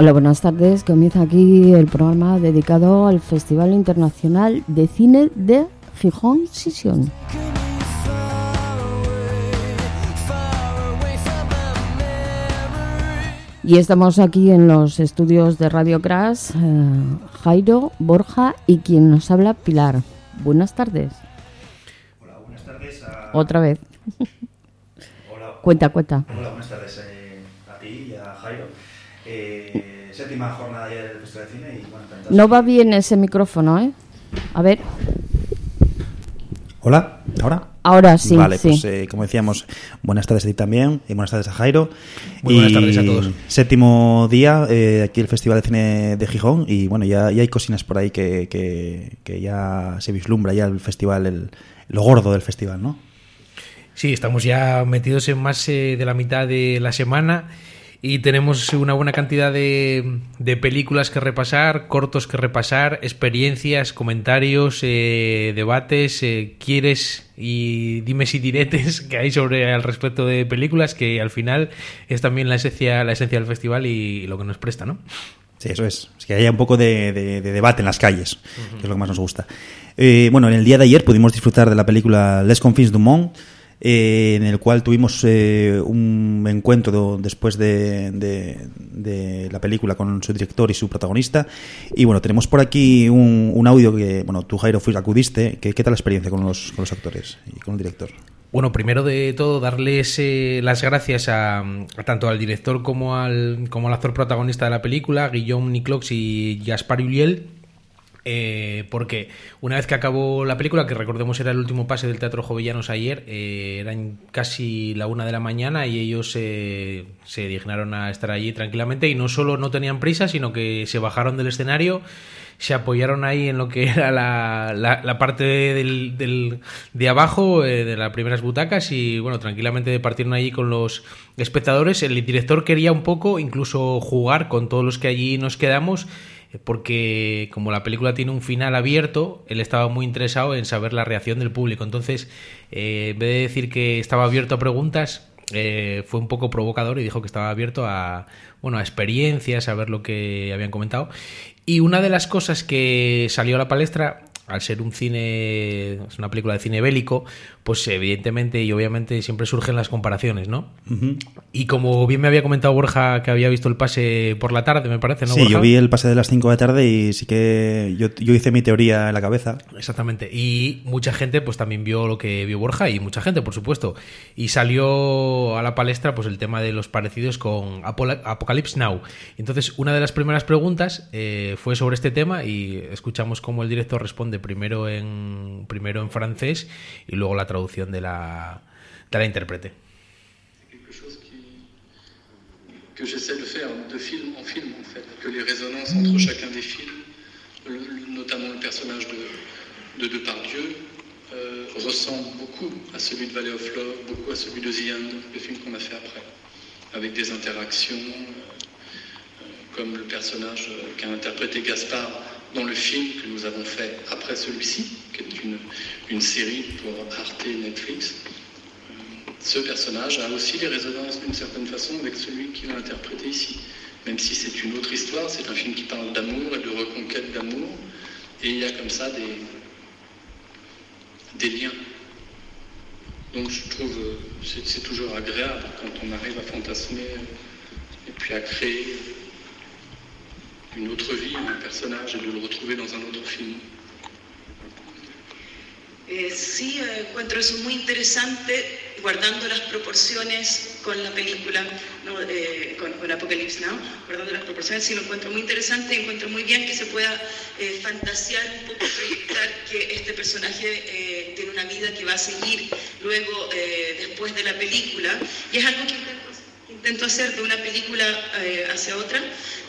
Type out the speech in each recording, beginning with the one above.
Hola, buenas tardes. Comienza aquí el programa dedicado al Festival Internacional de Cine de Gijón Sesión. Y estamos aquí en los estudios de Radio Crash, eh, Jairo, Borja y quien nos habla, Pilar. Buenas tardes. Hola, buenas tardes. A... Otra vez. Hola. Cuenta, cuenta. Hola, buenas tardes eh, a ti y a Jairo. Eh, séptima jornada ya del Festival de Cine y bueno, No va bien ese micrófono, ¿eh? A ver, Hola, ¿ahora? ahora sí. vale, sí. pues eh, como decíamos, buenas tardes a ti también y buenas tardes a Jairo. Muy buenas Y tardes a todos. Séptimo día eh, aquí el Festival de Cine de Gijón y bueno, ya, ya hay cocinas por ahí que, que, que ya se vislumbra ya el festival, el, lo gordo del festival, ¿no? Sí, estamos ya metidos en más eh, de la mitad de la semana y tenemos una buena cantidad de, de películas que repasar, cortos que repasar, experiencias, comentarios, eh, debates, eh, quieres y dimes y diretes que hay sobre al respecto de películas que al final es también la esencia, la esencia del festival y lo que nos presta, ¿no? Sí, eso es. Es que haya un poco de, de- de debate en las calles, que es lo que más nos gusta. Eh, bueno, en el día de ayer pudimos disfrutar de la película Les Confins du Monde, eh, en el cual tuvimos eh, un encuentro después de, de- la película con su director y su protagonista. Y bueno, tenemos por aquí un, un audio que, bueno, tú Jairo fuiste, acudiste. ¿Qué, ¿Qué tal la experiencia con los, con los actores y con el director? Bueno, primero de todo, darles eh, las gracias a, tanto al director como al, como al actor protagonista de la película, Guillaume Niclox y Gaspar Ulliel, eh, porque una vez que acabó la película, que recordemos era el último pase del Teatro Jovellanos ayer, eh, eran casi la una de la mañana y ellos eh, se dignaron a estar allí tranquilamente y no solo no tenían prisa, sino que se bajaron del escenario se apoyaron ahí en lo que era la, la- parte del, del- de abajo, eh, de las primeras butacas, y bueno, tranquilamente partieron allí con los espectadores. El director quería un poco incluso jugar con todos los que allí nos quedamos, porque como la película tiene un final abierto, él estaba muy interesado en saber la reacción del público. Entonces, eh, en vez de decir que estaba abierto a preguntas, eh, fue un poco provocador y dijo que estaba abierto a bueno a experiencias, a ver lo que habían comentado. Y una de las cosas que salió a la palestra, al ser un cine, es una película de cine bélico, pues evidentemente y obviamente siempre surgen las comparaciones, ¿no? Y como bien me había comentado Borja que había visto el pase por la tarde, me parece, ¿no? sí, Borja? yo vi el pase de las 5 de la tarde y sí que yo, yo hice mi teoría en la cabeza. Exactamente. Y mucha gente pues también vio lo que vio Borja y mucha gente, por supuesto. Y salió a la palestra pues el tema de los parecidos con Apocalypse Now. Entonces, una de las primeras preguntas eh, fue sobre este tema y escuchamos cómo el director responde primero en primero en francés y luego la traducción de la de la intérprete. quelque chose qui, que j'essaie de faire de film en film en fait, que les résonances entre chacun des films, le- le- notamment le personnage de, de Depardieu, euh, ressemble beaucoup à celui de Valley of Love, beaucoup à celui de The End, le film qu'on a fait après, avec des interactions, euh, euh, comme le personnage euh, qu'a interprété Gaspard dans le film que nous avons fait après celui-ci, qui est une, série pour Arte et Netflix ce personnage a aussi des résonances d'une certaine façon avec celui qui l'a interprété ici. Même si c'est une autre histoire, c'est un film qui parle d'amour et de reconquête d'amour. Et il y a comme ça des, des liens. Donc je trouve euh, c'est toujours agréable quand on arrive à fantasmer euh, et puis à créer une autre vie, un personnage et de le retrouver dans un autre film. Eh, sí, eh, encuentro eso muy interesante, guardando las proporciones con la película, ¿no? Eh, con, con Apocalypse Now, guardando las proporciones, sí lo encuentro muy interesante y encuentro muy bien que se pueda eh, fantasear un poco, proyectar que este personaje eh, tiene una vida que va a seguir luego, después de la película, y es algo que intento, hacer de una película eh, hacia otra,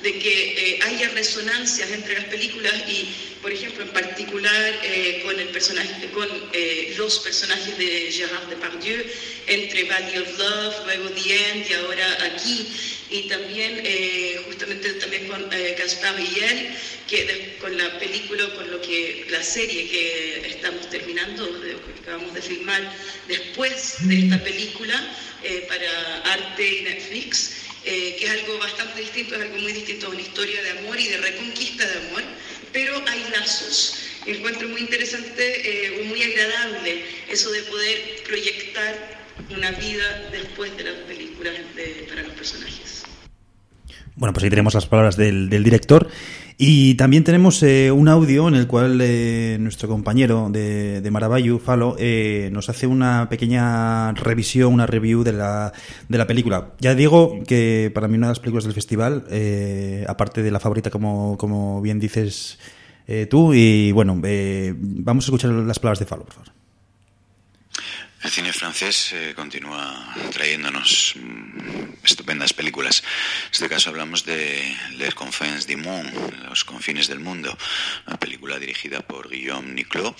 de que eh, haya resonancias entre las películas y, por ejemplo, en particular eh, con el personaje, con eh, los personajes de Gérard Depardieu, entre Valley of Love, luego The End y ahora aquí, y también eh, justamente también con eh, Gaspar Villiers, que con la película, con lo que la serie que estamos terminando, que acabamos de filmar después de esta película eh, para Arte y Netflix. eh, que es algo bastante distinto, es algo muy distinto a una historia de amor y de reconquista de amor, pero hay lazos. Encuentro muy interesante eh, o muy agradable eso de poder proyectar una vida después de las películas para los personajes. Bueno, pues ahí tenemos las palabras del, director. Y también tenemos eh, un audio en el cual eh, nuestro compañero de, de Maravallu, Falo, eh, nos hace una pequeña revisión, una review de la, de la película. Ya digo que para mí una de las películas del festival, aparte de la favorita, como, como bien dices tú, y bueno, vamos a escuchar las palabras de Falo, por favor. El cine francés eh, continúa trayéndonos mm, estupendas películas. En este caso hablamos de Les Confins du Monde, Los Confines del Mundo, una película dirigida por Guillaume Niclot,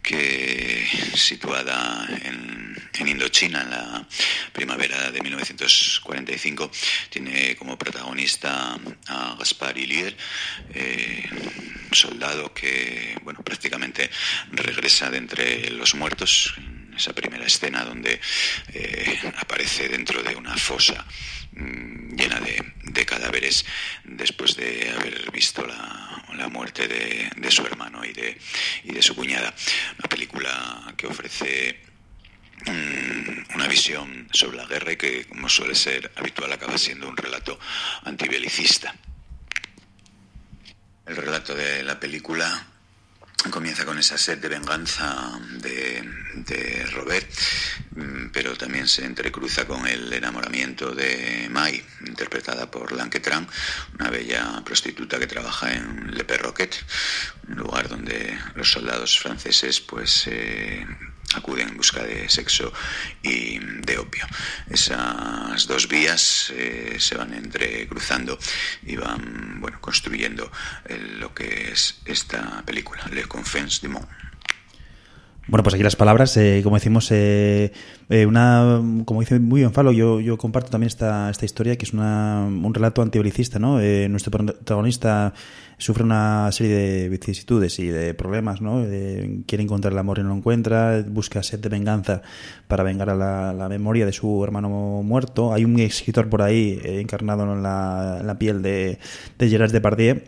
que situada en, Indochina en la primavera de 1945 tiene como protagonista a Gaspar Ilier, eh, soldado que bueno prácticamente regresa de entre los muertos esa primera escena donde eh, aparece dentro de una fosa mm, llena de, cadáveres después de haber visto la, la muerte de, su hermano y de, y de su cuñada. Una película que ofrece mm, una visión sobre la guerra y que, como suele ser habitual, acaba siendo un relato antibelicista. El relato de la película comienza con esa sed de venganza de, Robert, mm, pero también se entrecruza con el enamoramiento de Mai, interpretada por Lanquetran, una bella prostituta que trabaja en Le Perroquet, un lugar donde los soldados franceses pues eh, acuden en busca de sexo y de opio. Esas dos vías eh, se van entrecruzando y van bueno, construyendo lo que es esta película, Le Confins du Monde. Bueno, pues aquí las palabras, eh, como decimos, eh, eh, una, como dice muy bien Falo, yo, comparto también esta, esta historia que es una, un relato antibelicista, ¿no? nuestro protagonista sufre una serie de vicisitudes y de problemas, ¿no? quiere encontrar el amor y no lo encuentra, busca sed de venganza para vengar a la, memoria de su hermano muerto. Hay un escritor por ahí encarnado en la, en la piel de, de Gerard Depardieu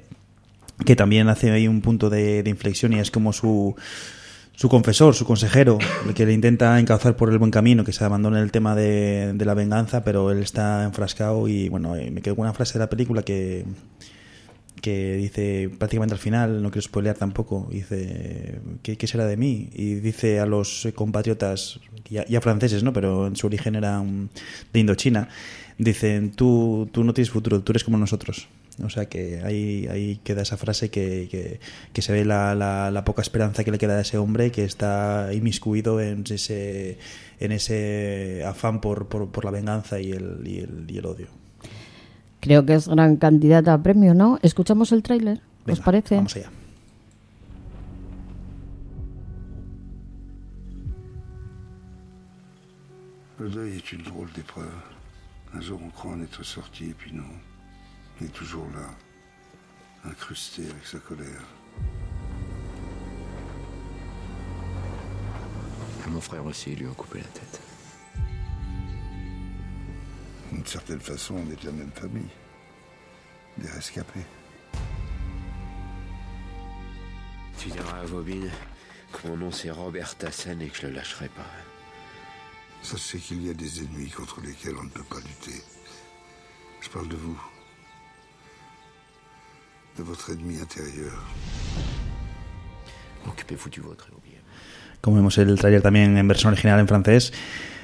que también hace ahí un punto de inflexión y es como su su confesor, su consejero, el que le intenta encauzar por el buen camino, que se abandone el tema de, la venganza, pero él está enfrascado y bueno, eh, me quedo con una frase de la película que, que dice prácticamente al final, no quiero spoilear tampoco, dice, ¿qué, qué será de mí? Y dice a los compatriotas, ya, franceses, ¿no? pero en su origen eran de Indochina, dicen, tú, tú no tienes futuro, tú eres como nosotros. O sea que ahí, ahí queda esa frase que, que, se ve la, la, poca esperanza que le queda a ese hombre que está inmiscuido en ese, en ese afán por, por, la venganza y el, y, el, y el odio. Creo que es gran candidata a premio, ¿no? ¿Escuchamos el tráiler? ¿Os parece? Vamos allá. Le deuil est une drôle d'épreuve. Un jour on croit en être sorti et puis non. Il est toujours là, incrusté avec sa colère. Mon frère aussi lui a coupé la tête. D'une certaine façon, on est de la même famille. Des rescapés. Tu diras à Vobine que mon nom c'est Robert Tassen et que je le lâcherai pas. Sachez qu'il y a des ennemis contre lesquels on ne peut pas lutter. Je parle de vous. de votre ennemi intérieur. Occupez-vous du vôtre, Como vemos el tráiler también en versión original en francés,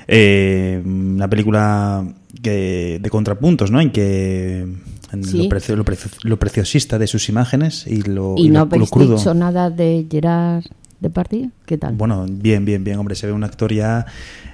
eh, una película que, de contrapuntos, ¿no? En que lo, preciosista de sus imágenes y lo, ¿Y, no lo, crudo. dicho nada de Gerard Depardieu? ¿Qué tal? Bueno, bien, bien, bien, hombre, se ve un actor ya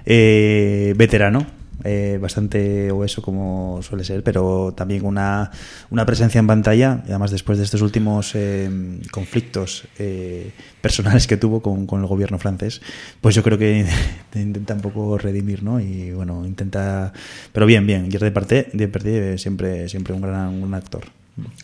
eh, veterano eh, bastante obeso como suele ser, pero también una, una presencia en pantalla, además después de estos últimos eh, conflictos eh, personales que tuvo con, con, el gobierno francés, pues yo creo que intenta un poco redimir, ¿no? Y bueno, intenta... Pero bien, bien, y de parte, de siempre, siempre un gran un actor.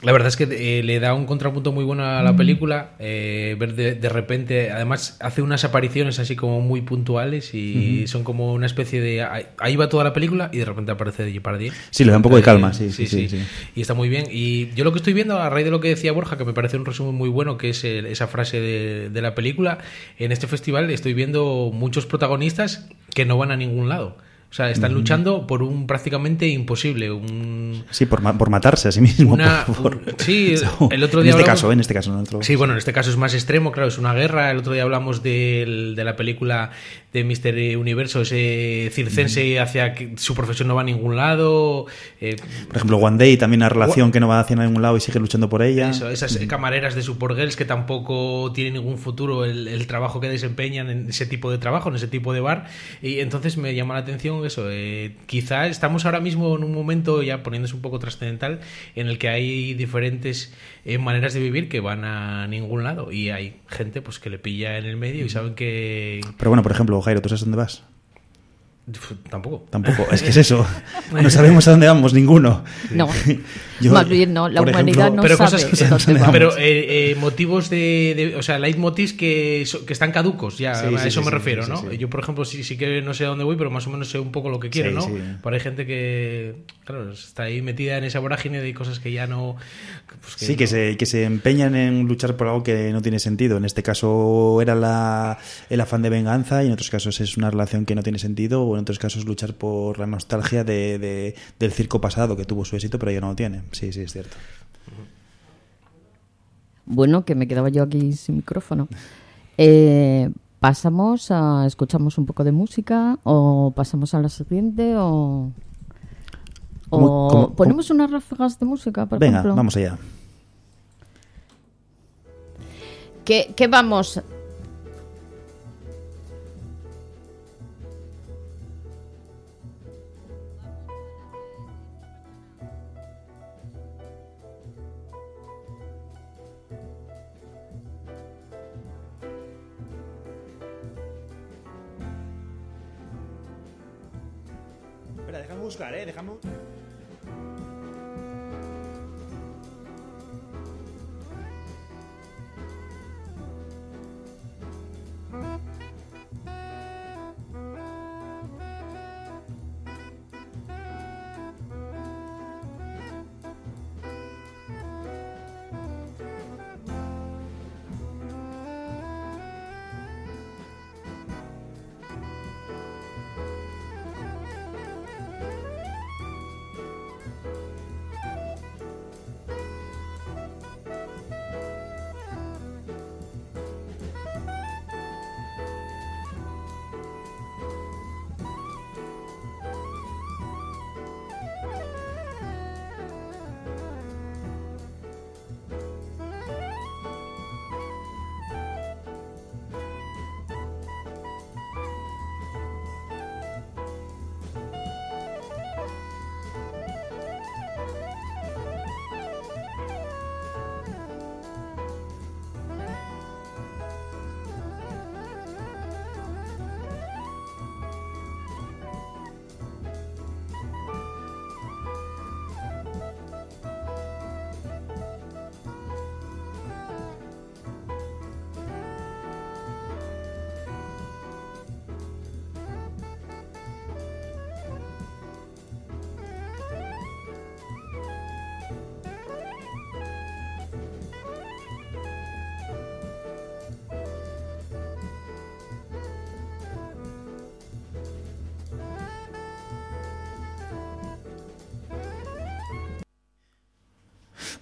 La verdad es que eh, le da un contrapunto muy bueno a la película. eh, ver de, de repente, además, hace unas apariciones así como muy puntuales y son como una especie de. Ahí va toda la película y de repente aparece Jeopardy. Sí, le da un poco de calma, sí, sí, sí, sí. Y está muy bien. Y yo lo que estoy viendo, a raíz de lo que decía Borja, que me parece un resumen muy bueno, que es el- esa frase de, de la película, en este festival estoy viendo muchos protagonistas que no van a ningún lado. O sea, están luchando por un prácticamente imposible, un, Sí, por, ma- por matarse a sí mismo. Una- por- por- un- sí, el otro en día este hablamos- caso, en este caso. En. Sí, bueno, en este caso es más extremo, claro, es una guerra. El otro día hablamos del- de la película de Mister Universo, ese circense hacia que su profesión no va a ningún lado. eh, Por ejemplo, One Day también una relación que no va hacia ningún lado y sigue luchando por ella. eso, esas camareras de Super Girls que tampoco tienen ningún futuro el, el trabajo que desempeñan en ese tipo de trabajo, en ese tipo de bar. Y entonces me llama la atención eso. eh, quizá estamos ahora mismo en un momento, ya poniéndose un poco trascendental, en el que hay diferentes eh, maneras de vivir que van a ningún lado. Y hay gente pues que le pilla en el medio y saben que. Pero bueno, por ejemplo, Jairo, ¿tú sabes dónde vas? Tampoco. Tampoco, es que es eso. No sabemos a dónde vamos ninguno. No, Yo, más bien no, la humanidad ejemplo, no pero sabe cosas que-. Pero eh, eh, motivos de, de- O sea, leitmotivs que, so- que están caducos, ya, Sí, a sí, eso sí, me sí, refiero, sí, ¿no? sí. Yo, por ejemplo, sí, sí que no sé a dónde voy, pero más o menos sé un poco lo que quiero, Sí, ¿no? sí. Pero hay gente que, claro, está ahí metida en esa vorágine de cosas que ya no. pues Sí, que se, que se empeñan en luchar por algo que no tiene sentido. En este caso era la, el afán de venganza y en otros casos es una relación que no tiene sentido o en otros casos luchar por la nostalgia de, de- del circo pasado que tuvo su éxito pero ya no lo tiene. Sí, sí, es cierto. Bueno, que me quedaba yo aquí sin micrófono. Eh, ¿Pasamos a... escuchamos un poco de música o pasamos a la siguiente o... O ¿Cómo- cómo- ponemos unas ráfagas de música, por Venga, ejemplo. vamos allá. ¿Qué, qué vamos? Buscar, ¿eh?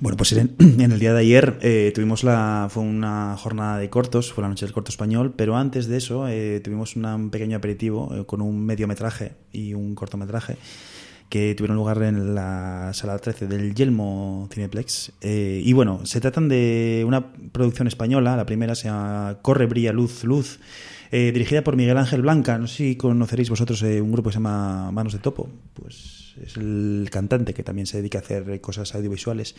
Bueno, pues en, el día de ayer eh, tuvimos la, fue una jornada de cortos, fue la noche del corto español, pero antes de eso eh, tuvimos un pequeño aperitivo eh, con un mediometraje y un cortometraje que tuvieron lugar en la sala 13 del Yelmo Cineplex. Eh, y bueno, se tratan de una producción española, la primera se llama Corre, Brilla, Luz, Luz, eh, dirigida por Miguel Ángel Blanca. No sé si conoceréis vosotros eh, un grupo que se llama Manos de Topo. Pues es el cantante que también se dedica a hacer eh, cosas audiovisuales.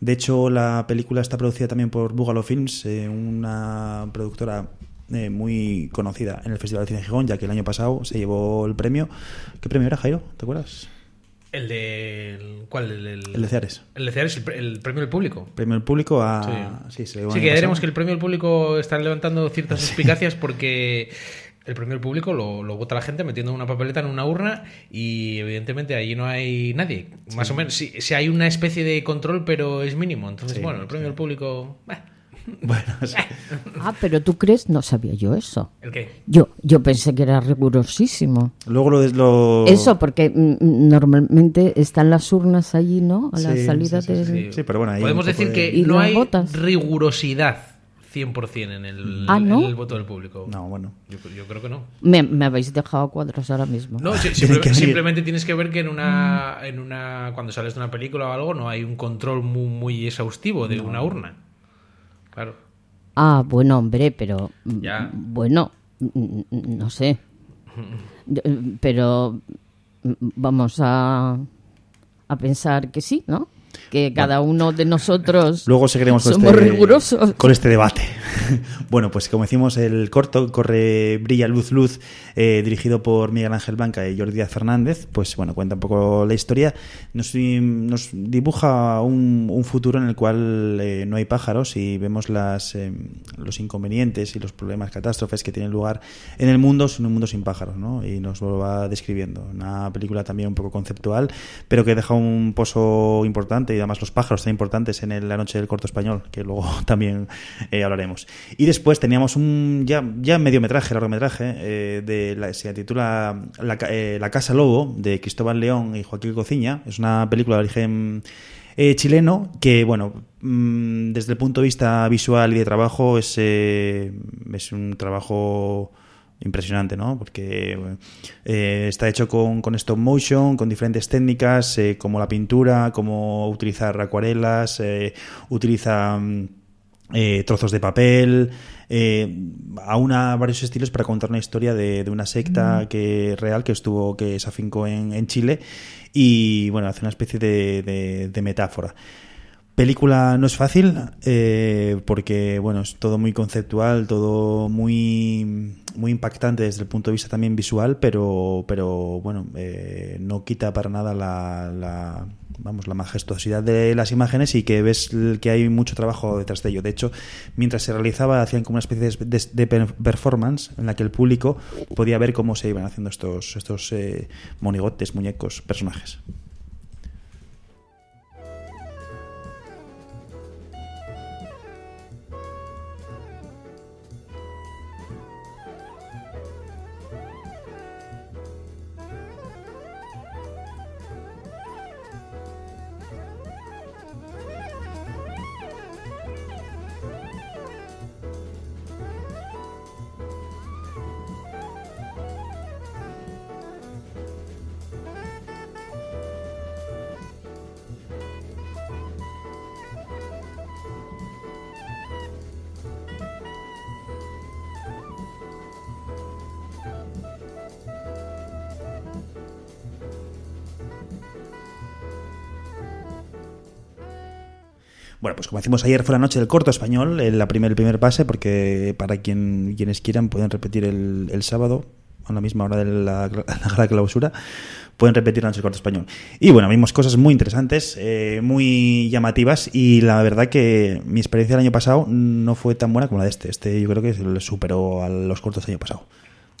De hecho, la película está producida también por Bugalo Films, una productora muy conocida en el Festival de Cine de Gijón, ya que el año pasado se llevó el premio. ¿Qué premio era, Jairo? ¿Te acuerdas? El de. ¿Cuál? El, el, El de Ceares. El de Ceares, el, pre- el premio del público. Premio del público a... Sí. se le Sí, que veremos que el premio del público está levantando ciertas suspicacias porque el premio del público lo, lo vota la gente metiendo una papeleta en una urna y evidentemente allí no hay nadie. Más o menos, sí, sí hay una especie de control, pero es mínimo. Entonces, Sí, bueno, el premio del público... Bueno, sí. Ah, pero tú crees, no sabía yo eso. ¿El qué? Yo, yo pensé que era rigurosísimo. Luego lo... lo... Eso, porque mm, mm, normalmente están las urnas allí, ¿no? A la Sí, salida sí, sí, de... sí. Sí, pero bueno, ahí Podemos decir de- que ¿Y no hay botas? rigurosidad 100% en el, Ah, ¿no? en el voto del público. No, bueno. Yo, yo creo que no. Me, me habéis dejado cuadros ahora mismo. No, simple- simplemente tienes que ver que en una, en una cuando sales de una película o algo no hay un control muy, muy exhaustivo de una urna. Claro. Ah, bueno, hombre, pero... mm, Ya. Bueno, mm, mm, no sé. Pero vamos a, a pensar que sí, ¿no? Que cada uno de nosotros Luego seguiremos con este, rigurosos. con este debate. bueno, pues como decimos, el corto corre Brilla Luz Luz, eh, dirigido por Miguel Ángel Blanca y Jordi Fernández. Pues bueno, cuenta un poco la historia. Nos, nos dibuja un, futuro en el cual eh, no hay pájaros y vemos las, eh, los inconvenientes y los problemas, catástrofes que tienen lugar en el mundo, en un mundo sin pájaros, ¿no? Y nos lo va describiendo. Una película también un poco conceptual, pero que deja un pozo importante y además los pájaros tan importantes en el- la noche del corto español, que luego también eh, Y después teníamos un ya, ya mediometraje, largometraje, eh, de la, se titula la, eh, Casa Lobo, de Cristóbal León y Joaquín Cociña. Es una película de origen eh, chileno que, bueno, mm, desde el punto de vista visual y de trabajo es, eh, es un trabajo impresionante, ¿no? Porque está hecho con, con stop motion, con diferentes técnicas, como la pintura, como utilizar acuarelas, utiliza mm, eh, trozos de papel, eh, aúna varios estilos para contar una historia de, de una secta que real que estuvo, que se afincó en, en Chile y bueno, hace una especie de, de- de metáfora. Película no es fácil eh, porque bueno es todo muy conceptual, todo muy muy impactante desde el punto de vista también visual, pero pero bueno eh, no quita para nada la, la- vamos la majestuosidad de las imágenes y que ves que hay mucho trabajo detrás de ello. De hecho, mientras se realizaba hacían como una especie de, de- de per- performance en la que el público podía ver cómo se iban haciendo estos estos eh, monigotes, muñecos, personajes. Decimos ayer fue la noche del corto español, el, la primer, primer pase, porque para quien, quienes quieran pueden repetir el, el sábado a la misma hora de la, la de clausura, pueden repetir la noche del corto español. Y bueno, vimos cosas muy interesantes, eh, muy llamativas y la verdad que mi experiencia el año pasado no fue tan buena como la de este. Este yo creo que le superó a los cortos del año pasado.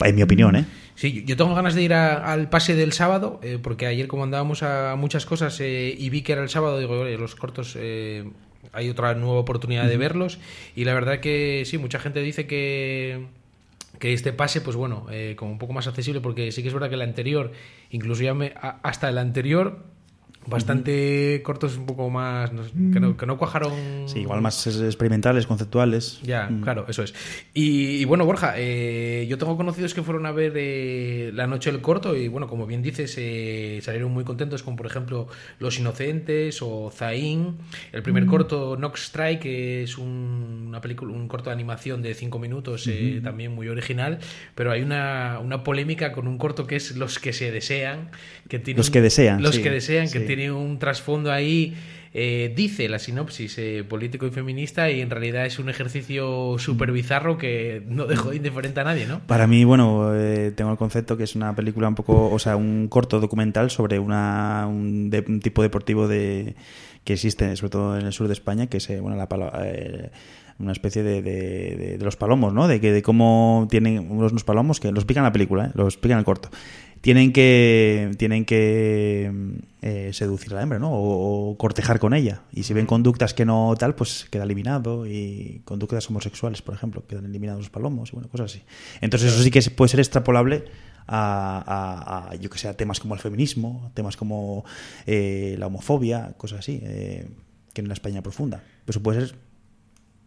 En mi opinión, ¿eh? Sí, yo- tengo ganas de ir al pase del sábado, eh, porque ayer como andábamos a muchas cosas eh, y vi que era el sábado, digo, "Oye, los cortos eh, hay otra nueva oportunidad de verlos. Y la verdad que sí, mucha gente dice que que este pase, pues bueno, eh, como un poco más accesible, porque sí que es verdad que el anterior, incluso ya me- a- hasta el anterior, bastante cortos, un poco más, no que, no, que no cuajaron. Sí, igual más es- experimentales, conceptuales. Ya, claro, eso es. Y, y bueno, Borja, eh, yo tengo conocidos que fueron a ver eh, La Noche del Corto y bueno, como bien dices, eh, salieron muy contentos con, por ejemplo, Los Inocentes o Zain. El primer corto, Nox Strike, que es un, una película, un corto de animación de cinco minutos, eh, también muy original, pero hay una, una polémica con un corto que es Los que se desean. Que tiene Los que desean, Los sí, que desean, que sí. Tiene un trasfondo ahí eh, dice la sinopsis eh, político y feminista y en realidad es un ejercicio súper bizarro que no dejó indiferente a nadie, ¿no? Para mí, bueno, eh, tengo el concepto que es una película un poco, o sea, un corto documental sobre una, un, de- un tipo deportivo de que existe, sobre todo en el sur de España, que es eh, bueno, la palo- eh, una especie de, de- de- de los palomos, ¿no? De que de cómo tienen unos, unos palomos que los explica en la película, ¿eh? los explica en el corto. Tienen que tienen que eh, seducir a la hembra, ¿no? O, o cortejar con ella. Y si ven conductas que no tal, pues queda eliminado. Y conductas homosexuales, por ejemplo, quedan eliminados los palomos y bueno, cosas así. Entonces eso sí que puede ser extrapolable a, a- a, yo que sé, a temas como el feminismo, a temas como eh, la homofobia, cosas así, eh, que en la España profunda. Eso puede ser mm,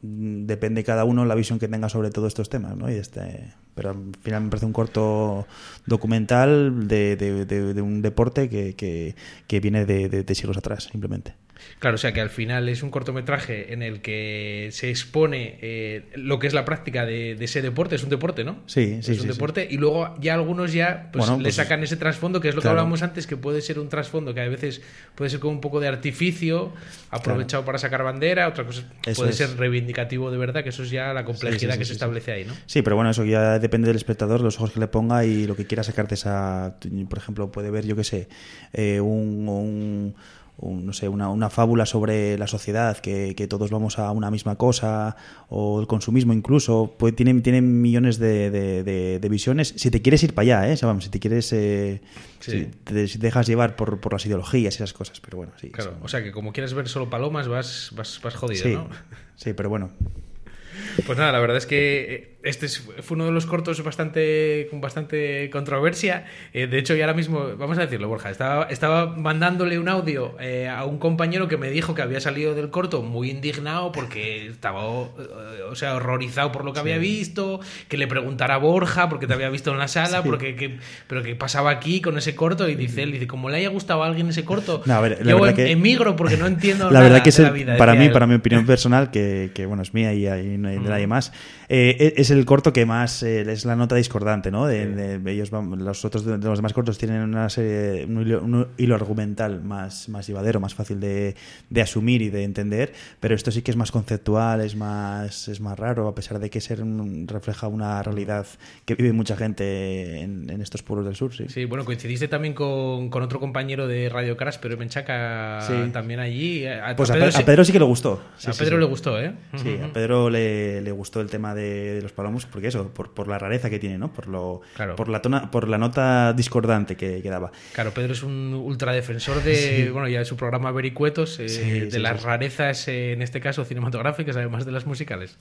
depende cada uno la visión que tenga sobre todos estos temas, ¿no? Y este, pero al final me parece un corto documental de, de- de- de un deporte que, que- que viene de siglos atrás, simplemente. Claro, o sea que al final es un cortometraje en el que se expone eh, lo que es la práctica de, de ese deporte. Es un deporte, ¿no? Sí, sí, Es un sí, deporte. Y luego ya algunos ya pues, Bueno, le pues, sacan ese trasfondo, que es lo claro. que hablábamos antes, que puede ser un trasfondo que a veces puede ser como un poco de artificio, aprovechado para sacar bandera, otra cosa Eso puede es. ser reivindicativo de verdad, que eso es ya la complejidad sí, que se establece ahí, ¿no? Sí, pero bueno, eso ya depende del espectador, los ojos que le ponga y lo que quiera sacarte esa. Por ejemplo, puede ver, yo qué sé, eh, un, un- un, no sé, una, una fábula sobre la sociedad, que, que todos vamos a una misma cosa, o el consumismo incluso. Pues tienen, tienen millones de, de- de- de visiones. Si te quieres ir para allá, ¿eh? O sea, vamos, si te quieres. eh, Sí. si te si te dejas llevar por, por las ideologías y esas cosas, pero bueno, sí. Claro, sí. o sea que como quieres ver solo palomas vas, vas, vas jodido, Sí, ¿no? sí, pero bueno. Pues nada, la verdad es que eh, este es- fue uno de los cortos bastante con bastante controversia. Eh, de hecho, y ahora mismo, vamos a decirlo, Borja, estaba, estaba mandándole un audio eh, a un compañero que me dijo que había salido del corto muy indignado porque estaba, eh, o sea, horrorizado por lo que había visto, que le preguntara a Borja porque te había visto en la sala, porque que, pero que pasaba aquí con ese corto y dice él, dice, como le haya gustado a alguien ese corto, No, a ver, la yo em- que- emigro porque no entiendo la nada verdad que es de el- la vida. para mí, él. para mi opinión personal, que, que, bueno, es mía y, y no hay de nadie más, eh, e- es el corto que más eh, es la nota discordante, ¿no? De, de- ellos van- los otros de, los demás cortos tienen una serie, un hilo, un hilo argumental más, más llevadero, más fácil de, de asumir y de entender, pero esto sí que es más conceptual, es más, es más raro, a pesar de que ser un- refleja una realidad que vive mucha gente en, en estos pueblos del sur, sí. Sí, bueno, coincidiste también con, con otro compañero de Radio Crash, pero Menchaca Sí. también allí. A, Pues a, Pedro Pe- a sí- Pedro sí que le gustó. Sí, a sí, Pedro sí. le gustó, ¿eh? Sí, a Pedro le, le gustó el tema de, de los porque eso, por, por la rareza que tiene, ¿no? Por lo, Claro. por la tona, por la nota discordante que, que daba. Claro, Pedro es un ultradefensor de, bueno, ya de su programa Vericuetos, eh, Sí, de sí, las rarezas, eh, en este caso cinematográficas, además de las musicales.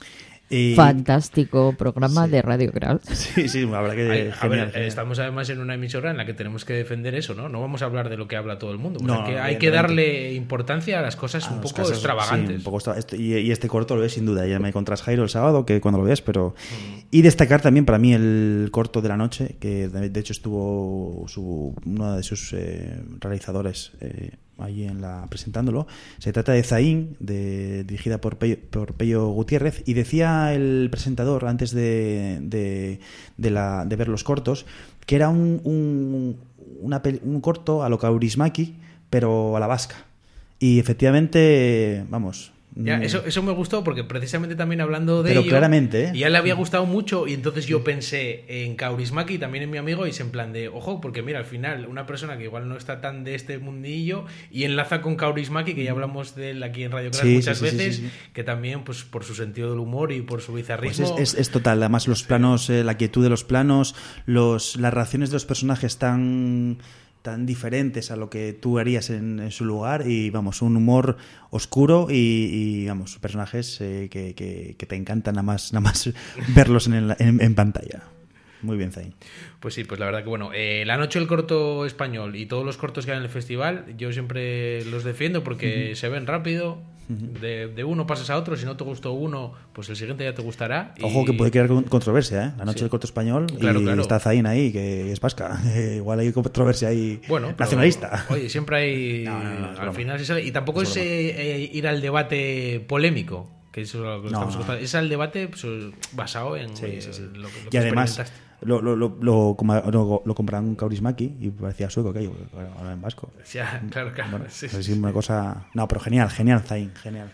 Y- Fantástico programa de Radio Crash. Sí, sí, verdad que Ay, a ver, genial. estamos además en una emisora en la que tenemos que defender eso, ¿no? No vamos a hablar de lo que habla todo el mundo. No, que hay que darle importancia a las cosas A un poco casos, extravagantes. sí, un poco extra- esto- y, y este corto lo es sin duda. Ya me contras Jairo el sábado, que cuando lo veas, pero. Y destacar también para mí el corto de la noche, que de de hecho estuvo su, uno de sus eh, realizadores eh, allí en la presentándolo. Se trata de Zain, de, dirigida por Pello, Gutiérrez, y decía el presentador antes de, de, la- de ver los cortos que era un, un, un corto a lo Kaurismäki, pero a la vasca. Y efectivamente, vamos. Ya, mm, eso, eso me gustó porque precisamente también hablando de Pero ello, claramente, ¿eh? y a él le había gustado mucho y entonces yo pensé en Kaurismaki también en mi amigo y es en plan de, ojo, porque mira, al final una persona que igual no está tan de este mundillo y enlaza con Kaurismaki, que ya hablamos de él aquí en Radio Crash Sí, muchas sí, sí, sí, veces, que también pues por su sentido del humor y por su Pues bizarrismo... es, es- es total, además los planos, eh, la quietud de los planos, los, las reacciones de los personajes tan tan diferentes a lo que tú harías en, su lugar y vamos, un humor oscuro y, vamos, personajes eh, que, que- te encantan nada más, nada más verlos en, el- en pantalla. Muy bien, Zain. Pues sí, pues la verdad que bueno, eh, la noche del corto español y todos los cortos que hay en el festival, yo siempre los defiendo porque se ven rápido. De, de uno pasas a otro, si no te gustó uno, pues el siguiente ya te gustará. y- Ojo que puede crear con- controversia, ¿eh? La noche Sí. del corto español Claro, y claro. está Zain ahí, que es vasca. Eh, igual hay controversia ahí Bueno, pero, nacionalista. Oye, siempre hay. No, no, no, es al broma. final se sabe. Y tampoco Es es, eh, eh, ir al debate polémico. Que eso es lo que No, estamos no. Es al debate pues, basado en, Sí, oye, sí, sí. lo, Y que además, experimentaste. Lo, lo, lo, lo, lo, compraron en Kaurismäki y parecía sueco, que ahora en vasco. Ya, claro, claro. Bueno, sí, así sí, una sí. cosa... No, pero genial, genial, Zain, genial.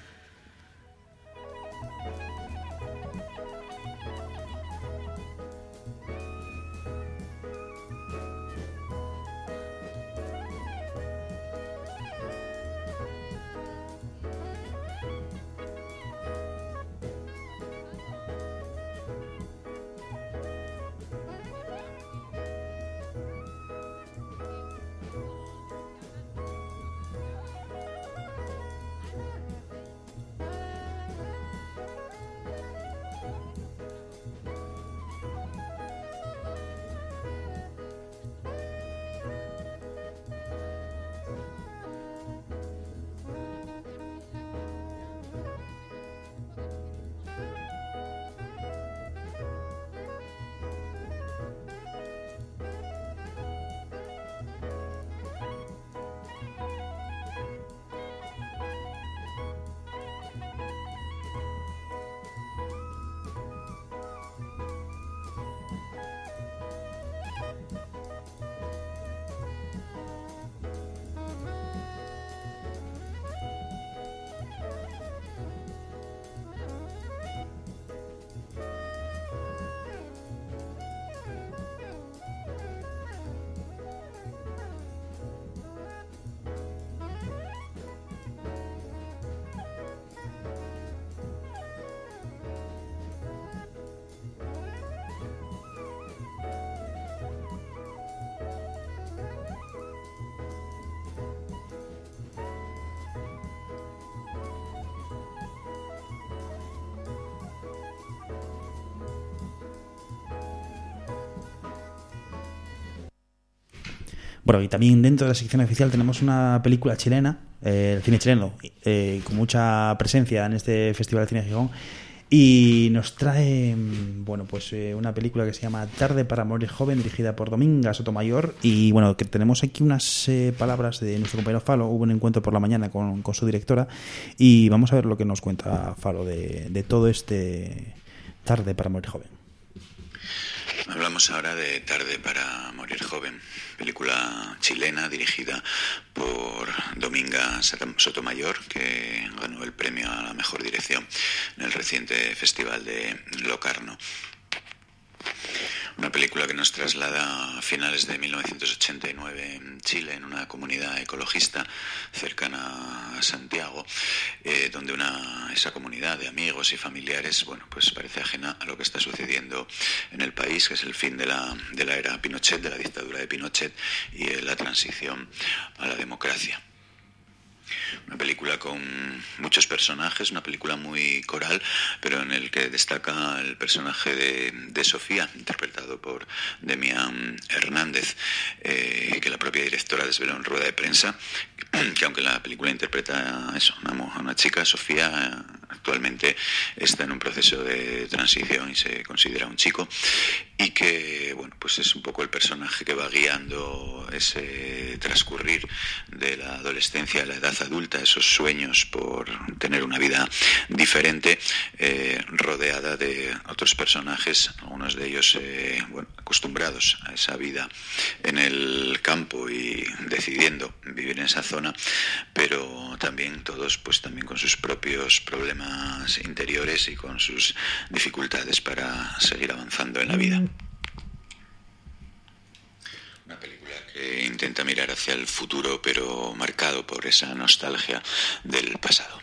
Bueno, y también dentro de la sección oficial tenemos una película chilena, eh, el cine chileno, eh, con mucha presencia en este Festival de Cine de Gijón. Y nos trae, mm, bueno, pues eh, una película que se llama Tarde para morir joven, dirigida por Dominga Sotomayor. Y bueno, que tenemos aquí unas eh, palabras de nuestro compañero Falo. Hubo un encuentro por la mañana con, con su directora. Y vamos a ver lo que nos cuenta Falo de, de todo este Tarde para morir joven. Hablamos ahora de Tarde para morir joven, película chilena dirigida por Dominga Sotomayor, que ganó el premio a la mejor dirección en el reciente festival de Locarno. Una película que nos traslada a finales de 1989 en Chile, en una comunidad ecologista cercana a Santiago, eh, donde una, esa comunidad de amigos y familiares, bueno, pues parece ajena a lo que está sucediendo en el país, que es el fin de la, de la era Pinochet, de la dictadura de Pinochet y eh, la transición a la democracia. Una película con muchos personajes, una película muy coral, pero en el que destaca el personaje de, de Sofía, interpretado por Demian Hernández, eh, que la propia directora desveló en rueda de prensa, que aunque la película interpreta eso, una, mo- una chica, Sofía actualmente está en un proceso de transición y se considera un chico, y que bueno, pues es un poco el personaje que va guiando ese transcurrir de la adolescencia a la edad adulta, esos sueños por tener una vida diferente, eh, rodeada de otros personajes, algunos de ellos eh, acostumbrados a esa vida en el campo y decidiendo vivir en esa zona, pero también todos pues también con sus propios problemas interiores y con sus dificultades para seguir avanzando en la vida. Una película que intenta mirar hacia el futuro, pero marcado por esa nostalgia del pasado.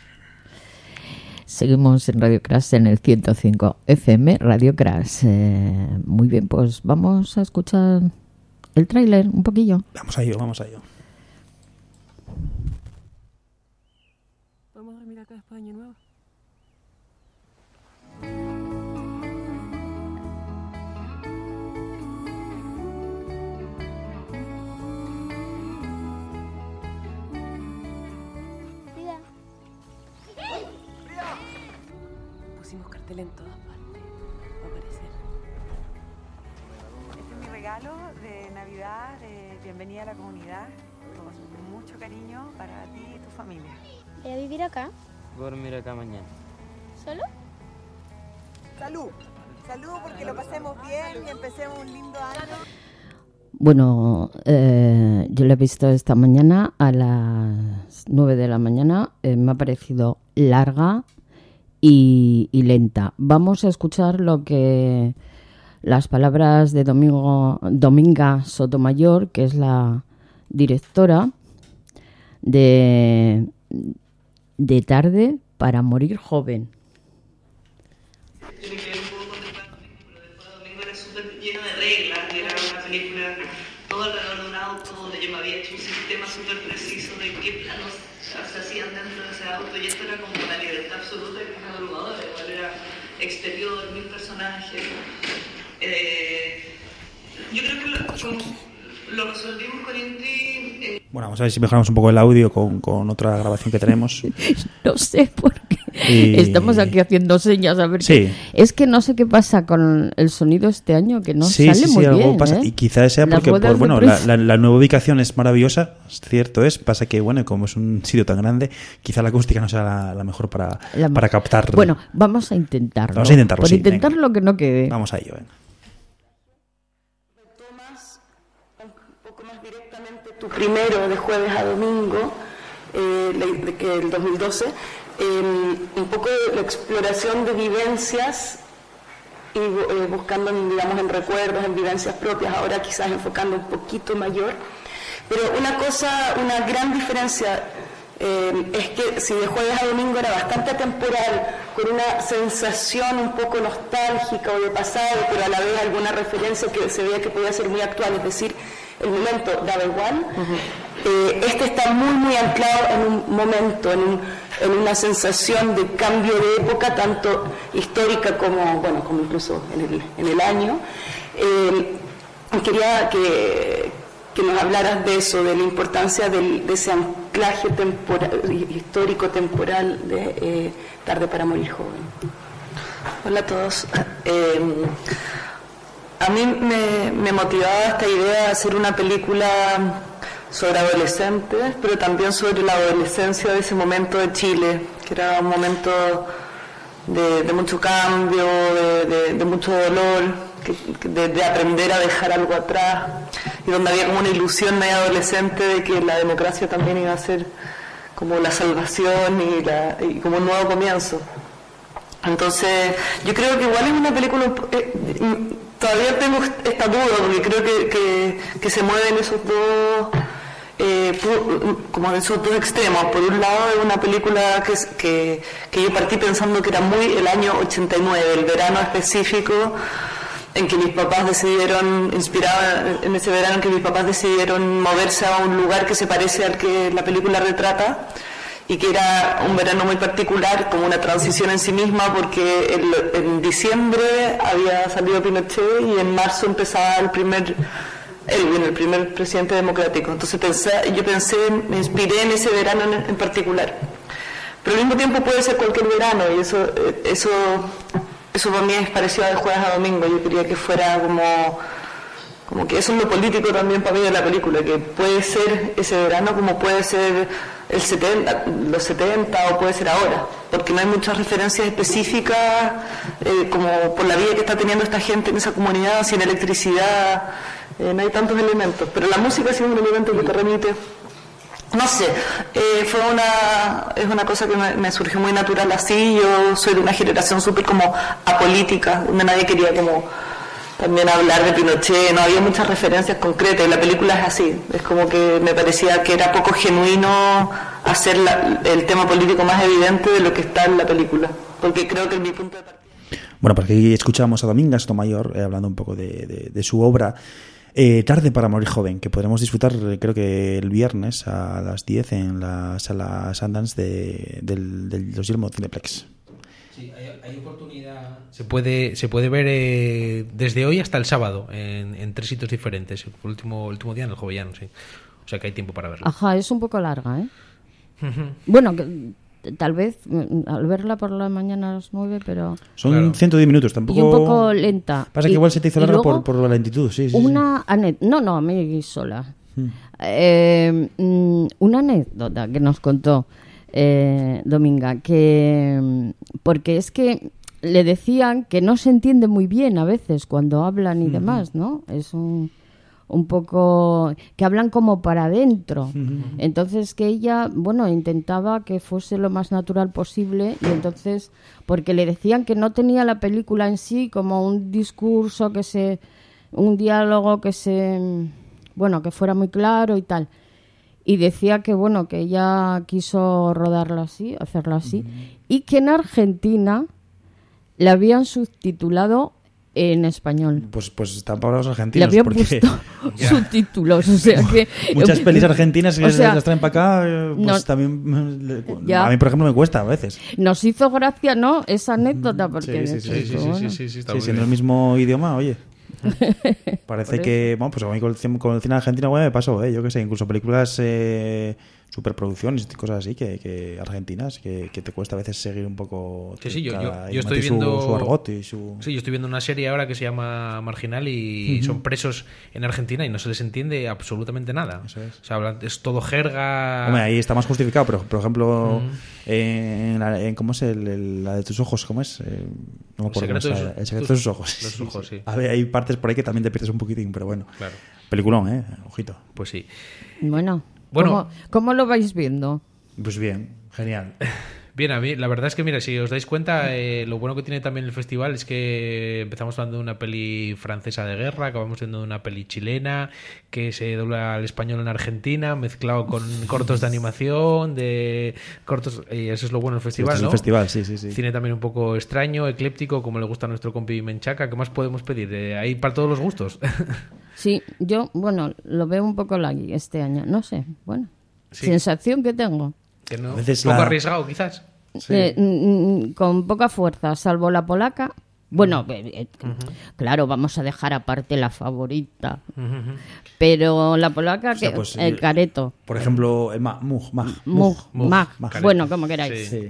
Seguimos en Radio Crash en el 105 FM, Radio Crash. Eh, muy bien, pues vamos a escuchar el tráiler un poquillo. Vamos a ello, vamos a ello. ¿Podemos dormir acá después de Año Nuevo? Pusimos cartel en todas partes. Va a aparecer. Este es mi regalo de Navidad, de bienvenida a la comunidad, con mucho cariño para ti y tu familia. ¿Voy a vivir acá? Voy a dormir acá mañana. ¿Solo? ¡Salud! Salud porque lo pasemos bien y empecemos un lindo año. Bueno, eh, yo lo he visto esta mañana a las 9 de la mañana. Eh, me ha parecido larga y, y lenta. Vamos a escuchar lo que las palabras de Domingo, Dominga Sotomayor, que es la directora de, de Tarde para Morir Joven. Yo me quedé un poco contenta con la película, después de Domingo era súper lleno de reglas, era una película todo alrededor de un auto donde yo me había hecho un sistema súper preciso de qué planos se hacían dentro de ese auto y esto era como una libertad absoluta que es abrumadora, igual era exterior, mil personajes. Eh, yo creo que como lo resolvimos con Inti eh, Bueno, vamos a ver si mejoramos un poco el audio con, con otra grabación que tenemos. No sé por qué. Y- Estamos aquí haciendo señas a ver Sí. qué. Es que no sé qué pasa con el sonido este año, que no sí, sale sí, sí, muy algo bien. pasa. ¿eh? Y quizás sea porque, por, bueno, la, prensa. la- la nueva ubicación es maravillosa, cierto es. Pasa que, bueno, como es un sitio tan grande, quizá la acústica no sea la, la mejor para, La- para captar. Bueno, vamos a intentarlo. Vamos a intentarlo, Por sí, intentarlo que no quede. Vamos a ello, venga. Tomas un poco más directamente tu primero de jueves a domingo, eh, que el 2012, eh, un poco de la exploración de vivencias y eh, buscando, digamos, en recuerdos, en vivencias propias, ahora quizás enfocando un poquito mayor. Pero una cosa, una gran diferencia eh, es que si de jueves a domingo era bastante temporal, con una sensación un poco nostálgica o de pasado, pero a la vez alguna referencia que se veía que podía ser muy actual, es decir, el momento daba igual. Eh, este está muy, muy anclado en un momento, en, un- en una sensación de cambio de época, tanto histórica como, bueno, como incluso en el, en el año. Eh, quería que, que nos hablaras de eso, de la importancia del- de ese anclaje histórico temporal de eh, Tarde para Morir Joven. Hola a todos. A mí me, motivaba esta idea de hacer una película sobre adolescentes, pero también sobre la adolescencia de ese momento de Chile, que era un momento de, de mucho cambio, de, mucho dolor, que- de, de aprender a dejar algo atrás, y donde había como una ilusión medio adolescente de que la democracia también iba a ser como la salvación y, la- y como un nuevo comienzo. Entonces, yo creo que igual es una película, eh, todavía tengo esta duda, porque creo que, que, se mueven esos dos, eh, como esos dos extremos. Por un lado, es una película que, que, que yo partí pensando que era muy el año 89, el verano específico en que mis papás decidieron, inspirada en ese verano en que mis papás decidieron moverse a un lugar que se parece al que la película retrata y que era un verano muy particular, como una transición en sí misma, porque el- en diciembre había salido Pinochet y en marzo empezaba el primer el primer presidente democrático. Entonces pensé, yo pensé, me inspiré en ese verano en, en particular. Pero al mismo tiempo puede ser cualquier verano y eso, eh, eso, eso para mí es parecido de jueves a domingo. Yo quería que fuera como, como que eso es lo político también para mí de la película, que puede ser ese verano como puede ser el 70, los 70 o puede ser ahora, porque no hay muchas referencias específicas eh, como por la vida que está teniendo esta gente en esa comunidad, sin electricidad, eh, no hay tantos elementos, pero la música sí es un elemento que te remite. No sé, eh, fue una, es una cosa que me, me surgió muy natural así, yo soy de una generación súper como apolítica, donde nadie quería como también hablar de Pinochet, no había muchas referencias concretas y la película es así, es como que me parecía que era poco genuino hacer la- el tema político más evidente de lo que está en la película, porque creo que en mi punto de partida... Bueno, porque aquí escuchamos a Dominga Sotomayor eh, hablando un poco de, de- su obra eh, Tarde para morir joven, que podremos disfrutar eh, creo que el viernes a las 10 en la sala Sundance de, del, del Los Cineplex. Sí, hay, hay oportunidad. Se puede, se puede ver eh, desde hoy hasta el sábado en, en tres sitios diferentes. El último, el último día en el Jovellano, sí. O sea que hay tiempo para verlo. Ajá, es un poco larga, ¿eh? Bueno, que, tal vez mm, al verla por la mañana a las 9, pero... Son 110 minutos, tampoco... Y un poco lenta. Pasa que Y- igual se te hizo larga por, por la lentitud, sí, sí, sí. Una anécdota... No, no, a mí sola. Mm. Eh, mm, una anécdota que nos contó eh, Dominga, que... mm, Porque es que le decían que no se entiende muy bien a veces cuando hablan y demás, ¿no? Es un, un poco que hablan como para adentro. Entonces que ella, bueno, intentaba que fuese lo más natural posible y entonces porque le decían que no tenía la película en sí como un discurso que se un diálogo que se bueno, que fuera muy claro y tal. Y decía que bueno, que ella quiso rodarlo así, hacerlo así y que en Argentina le habían subtitulado en español. Pues, pues están para los Le argentinos. habían porque puesto subtítulos, o sea que... Muchas pelis argentinas que O sea, las traen para acá, eh, pues no- también. Ya. A mí, por ejemplo, me cuesta a veces. Nos hizo gracia, ¿no? Esa anécdota, porque... Sí, sí, sí, sí, sí, sí, sí, está Sí, muy siendo bien. el mismo idioma, oye. Mí con el, cine- con el cine argentino bueno, me pasó, ¿eh? yo que sé, incluso películas, eh, superproducciones y cosas así, que, que argentinas, que, que te cuesta a veces seguir un poco. Sí, sí, yo, cada- yo, y yo estoy su- viendo. Su, argot y su. Sí, yo estoy viendo una serie ahora que se llama Marginal y son presos en Argentina y no se les entiende absolutamente nada. Eso es. O sea, hablan- es todo jerga. Hombre, ahí está más justificado, pero por ejemplo, en, la- en- ¿cómo es el, el- la de tus ojos? ¿Cómo es? Eh, no me El acuerdo secreto cómo de es, sus- el secreto tus- de sus ojos. de sus ojos, sí. A ver, hay partes por ahí que también te pierdes un poquitín, pero bueno. Claro. Peliculón, ¿eh? Ojito. Pues sí. Bueno, Bueno. ¿cómo, cómo lo vais viendo? Pues bien, genial. Bien, a mí la verdad es que, mira, si os dais cuenta, eh, lo bueno que tiene también el festival es que empezamos hablando de una peli francesa de guerra, acabamos viendo de una peli chilena, que se dobla al español en Argentina, mezclado con cortos de animación, de cortos, y eso es lo bueno del festival, este es el festival, sí, sí, sí. Cine también un poco extraño, ecléptico, como le gusta a nuestro compi Menchaca. ¿Qué más podemos pedir? Eh, hay para todos los gustos. Sí, yo, bueno, lo veo un poco laggy este año, no sé, bueno, Sí. sensación que tengo. Que no, A veces poco la- arriesgado, quizás. Eh, mm, mm, con poca fuerza, salvo la polaca. Bueno, eh, eh, claro, vamos a dejar aparte la favorita. Pero la polaca, sea, que, pues, el eh, careto. Por ejemplo, el Ma- Mug, Mag, Mug, Mug, Mag, Mag. bueno, como queráis. Sí.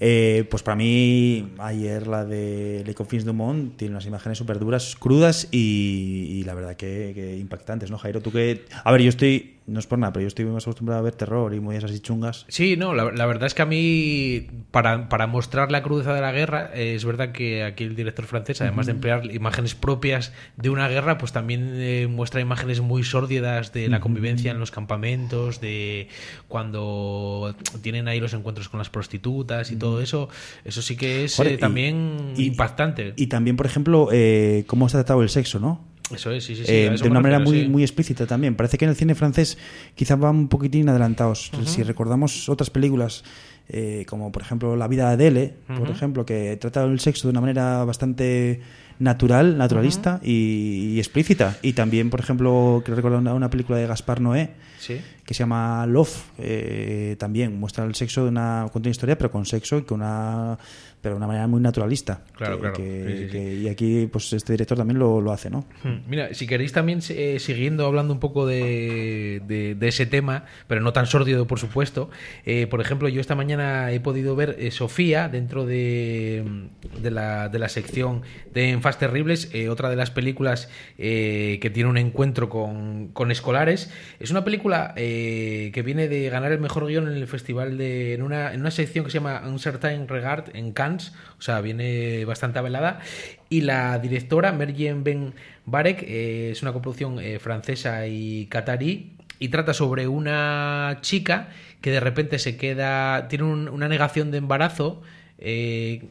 Eh, pues para mí, ayer la de Le Confins du Monde tiene unas imágenes súper duras, crudas y, y la verdad que, que impactantes, ¿no, Jairo? Tú que. A ver, yo estoy. No es por nada, pero yo estoy más acostumbrado a ver terror y movidas así chungas. Sí, no, la, la verdad es que a mí, para, para mostrar la crudeza de la guerra, eh, es verdad que aquí el director francés, además de emplear imágenes propias de una guerra, pues también eh, muestra imágenes muy sórdidas de la convivencia en los campamentos, de cuando tienen ahí los encuentros con las prostitutas y todo eso. Eso sí que es Joder, eh, también y- impactante. Y también, por ejemplo, eh, cómo está tratado el sexo, ¿no? Eso es, sí, sí, sí. Eh, eso de una manera refiero, muy, muy explícita también. Parece que en el cine francés quizá van un poquitín adelantados. Si recordamos otras películas, eh, como por ejemplo La vida de Adele, por ejemplo, que trata el sexo de una manera bastante natural, naturalista y, y explícita. Y también, por ejemplo, quiero recordar una, una película de Gaspar Noé, Sí. Que se llama Love, eh, también muestra el sexo de una cuenta una historia, pero con sexo y con una pero de una manera muy naturalista. Claro, Que- claro. que- Sí, sí, sí. que- y aquí, pues este director también lo, lo hace, ¿no? Hmm. Mira, si queréis también, eh, siguiendo hablando un poco de, de- de ese tema, pero no tan sórdido, por supuesto, eh, por ejemplo, yo esta mañana he podido ver eh, Sofía dentro de, de, la, de la sección de Enfas Terribles, otra de las películas que tiene un encuentro con, con escolares. Es una película eh, que viene de ganar el mejor guion en el festival de. en una, en una sección que se llama Un Certain Regard en Cannes, o sea, viene bastante avelada. Y la directora, Merjen Ben Barek, eh, es una coproducción eh, francesa y catarí. Y trata sobre una chica que de repente se queda. tiene un- una negación de embarazo. eh,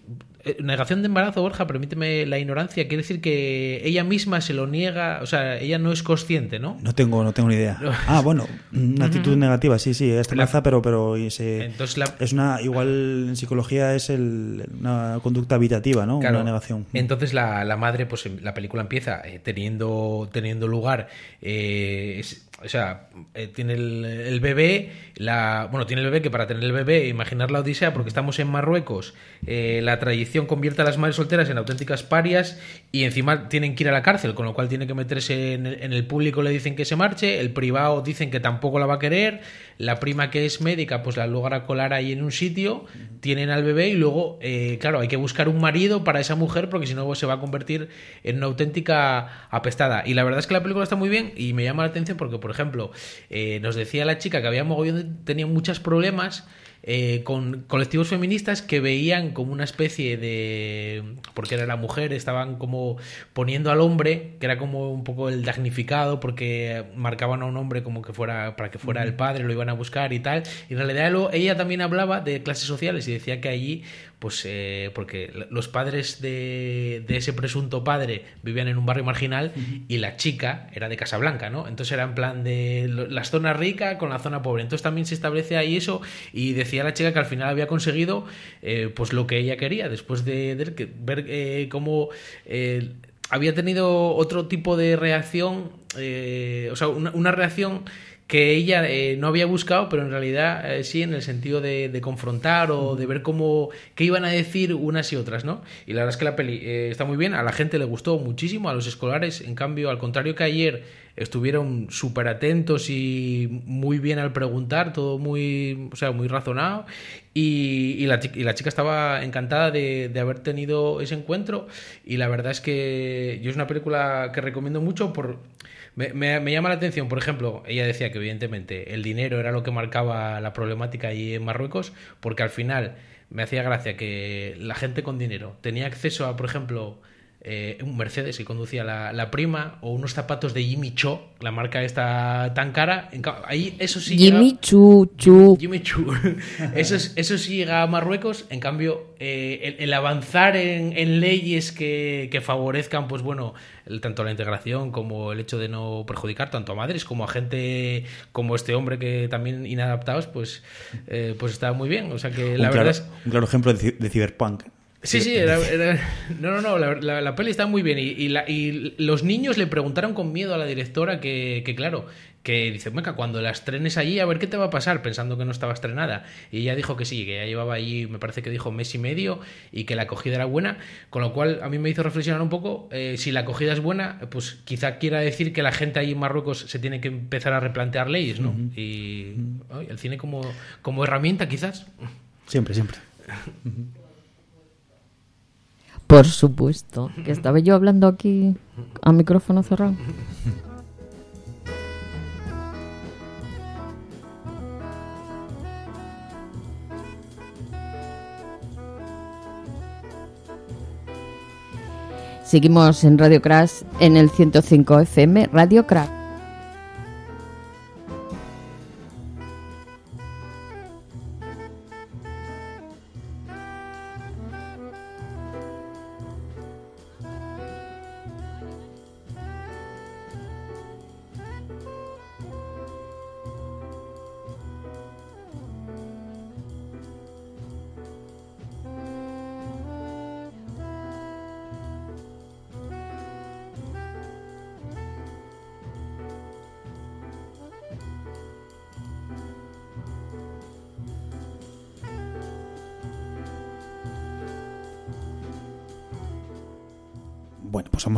negación de embarazo, Borja, permíteme la ignorancia. Quiere decir que ella misma se lo niega, o sea, ella no es consciente, ¿no? No tengo, no tengo ni idea. Ah, bueno, una actitud negativa, sí, sí, esta La- plaza, pero, pero ese- Entonces la- es una, igual en psicología es el, una conducta habitativa, ¿no? Claro. Una negación. Entonces la, la madre, pues em, la película empieza eh, teniendo, teniendo lugar, eh, es- o sea, eh, tiene el, bebé, la, bueno, tiene el bebé que para tener el bebé, imaginar la odisea, porque estamos en Marruecos, eh, la tradición convierte a las madres solteras en auténticas parias y encima tienen que ir a la cárcel, con lo cual tiene que meterse en en el público, le dicen que se marche, el privado dicen que tampoco la va a querer, la prima que es médica, pues la logra colar ahí en un sitio, tienen al bebé y luego, eh, claro, hay que buscar un marido para esa mujer porque si no pues, se va a convertir en una auténtica apestada. Y la verdad es que la película está muy bien y me llama la atención porque, por ejemplo, eh, nos decía la chica que había mogollón, tenía muchos problemas eh, con colectivos feministas que veían como una especie de. porque era la mujer, estaban como poniendo al hombre, que era como un poco el damnificado, porque marcaban a un hombre como que fuera. para que fuera el padre, lo iban a buscar y tal. Y en realidad ella también hablaba de clases sociales y decía que allí pues eh, porque los padres de, de, ese presunto padre vivían en un barrio marginal y la chica era de Casablanca, ¿no? Entonces era en plan de las zonas ricas con la zona pobre. Entonces también se establece ahí eso y decía la chica que al final había conseguido eh, pues lo que ella quería después de, ver eh, cómo había tenido otro tipo de reacción, o sea, una, una reacción que ella eh, no había buscado, pero en realidad eh, sí en el sentido de, confrontar o de ver cómo qué iban a decir unas y otras, ¿no? Y la verdad es que la peli eh, está muy bien, a la gente le gustó muchísimo, a los escolares, en cambio, al contrario que ayer estuvieron súper atentos y muy bien al preguntar, todo muy, o sea, muy razonado. Y, la, y la chica estaba encantada de, de, haber tenido ese encuentro. Y la verdad es que yo es una película que recomiendo mucho por me, me, llama la atención, por ejemplo, ella decía que evidentemente el dinero era lo que marcaba la problemática allí en Marruecos, porque al final me hacía gracia que la gente con dinero tenía acceso a, por ejemplo, eh, un Mercedes que conducía la, prima o unos zapatos de Jimmy Cho, la marca está tan cara. Ahí eso sí Jimmy Chu, Chu. Jimmy Chu. eso, eso sí llega a Marruecos. En cambio, eh, el, avanzar en, leyes que, favorezcan, pues bueno, el, tanto la integración como el hecho de no perjudicar tanto a madres como a gente como este hombre que también inadaptados, pues, eh, pues está muy bien. O sea que la verdad es. Un claro ejemplo de, de ciberpunk. Sí, sí, era, no, no, no, la, la, peli está muy bien y, y, los niños le preguntaron con miedo a la directora que, que claro, que dice, venga, cuando la estrenes allí, a ver qué te va a pasar, pensando que no estaba estrenada. Y ella dijo que sí, que ya llevaba allí, me parece que dijo mes y medio, y que la acogida era buena, con lo cual a mí me hizo reflexionar un poco, eh, si la acogida es buena, pues quizá quiera decir que la gente allí en Marruecos se tiene que empezar a replantear leyes, ¿no? Y el cine como, como herramienta, quizás. Siempre, siempre. Por supuesto, que estaba yo hablando aquí a micrófono cerrado. Seguimos en Radio Crash en el 105 FM, Radio Crash.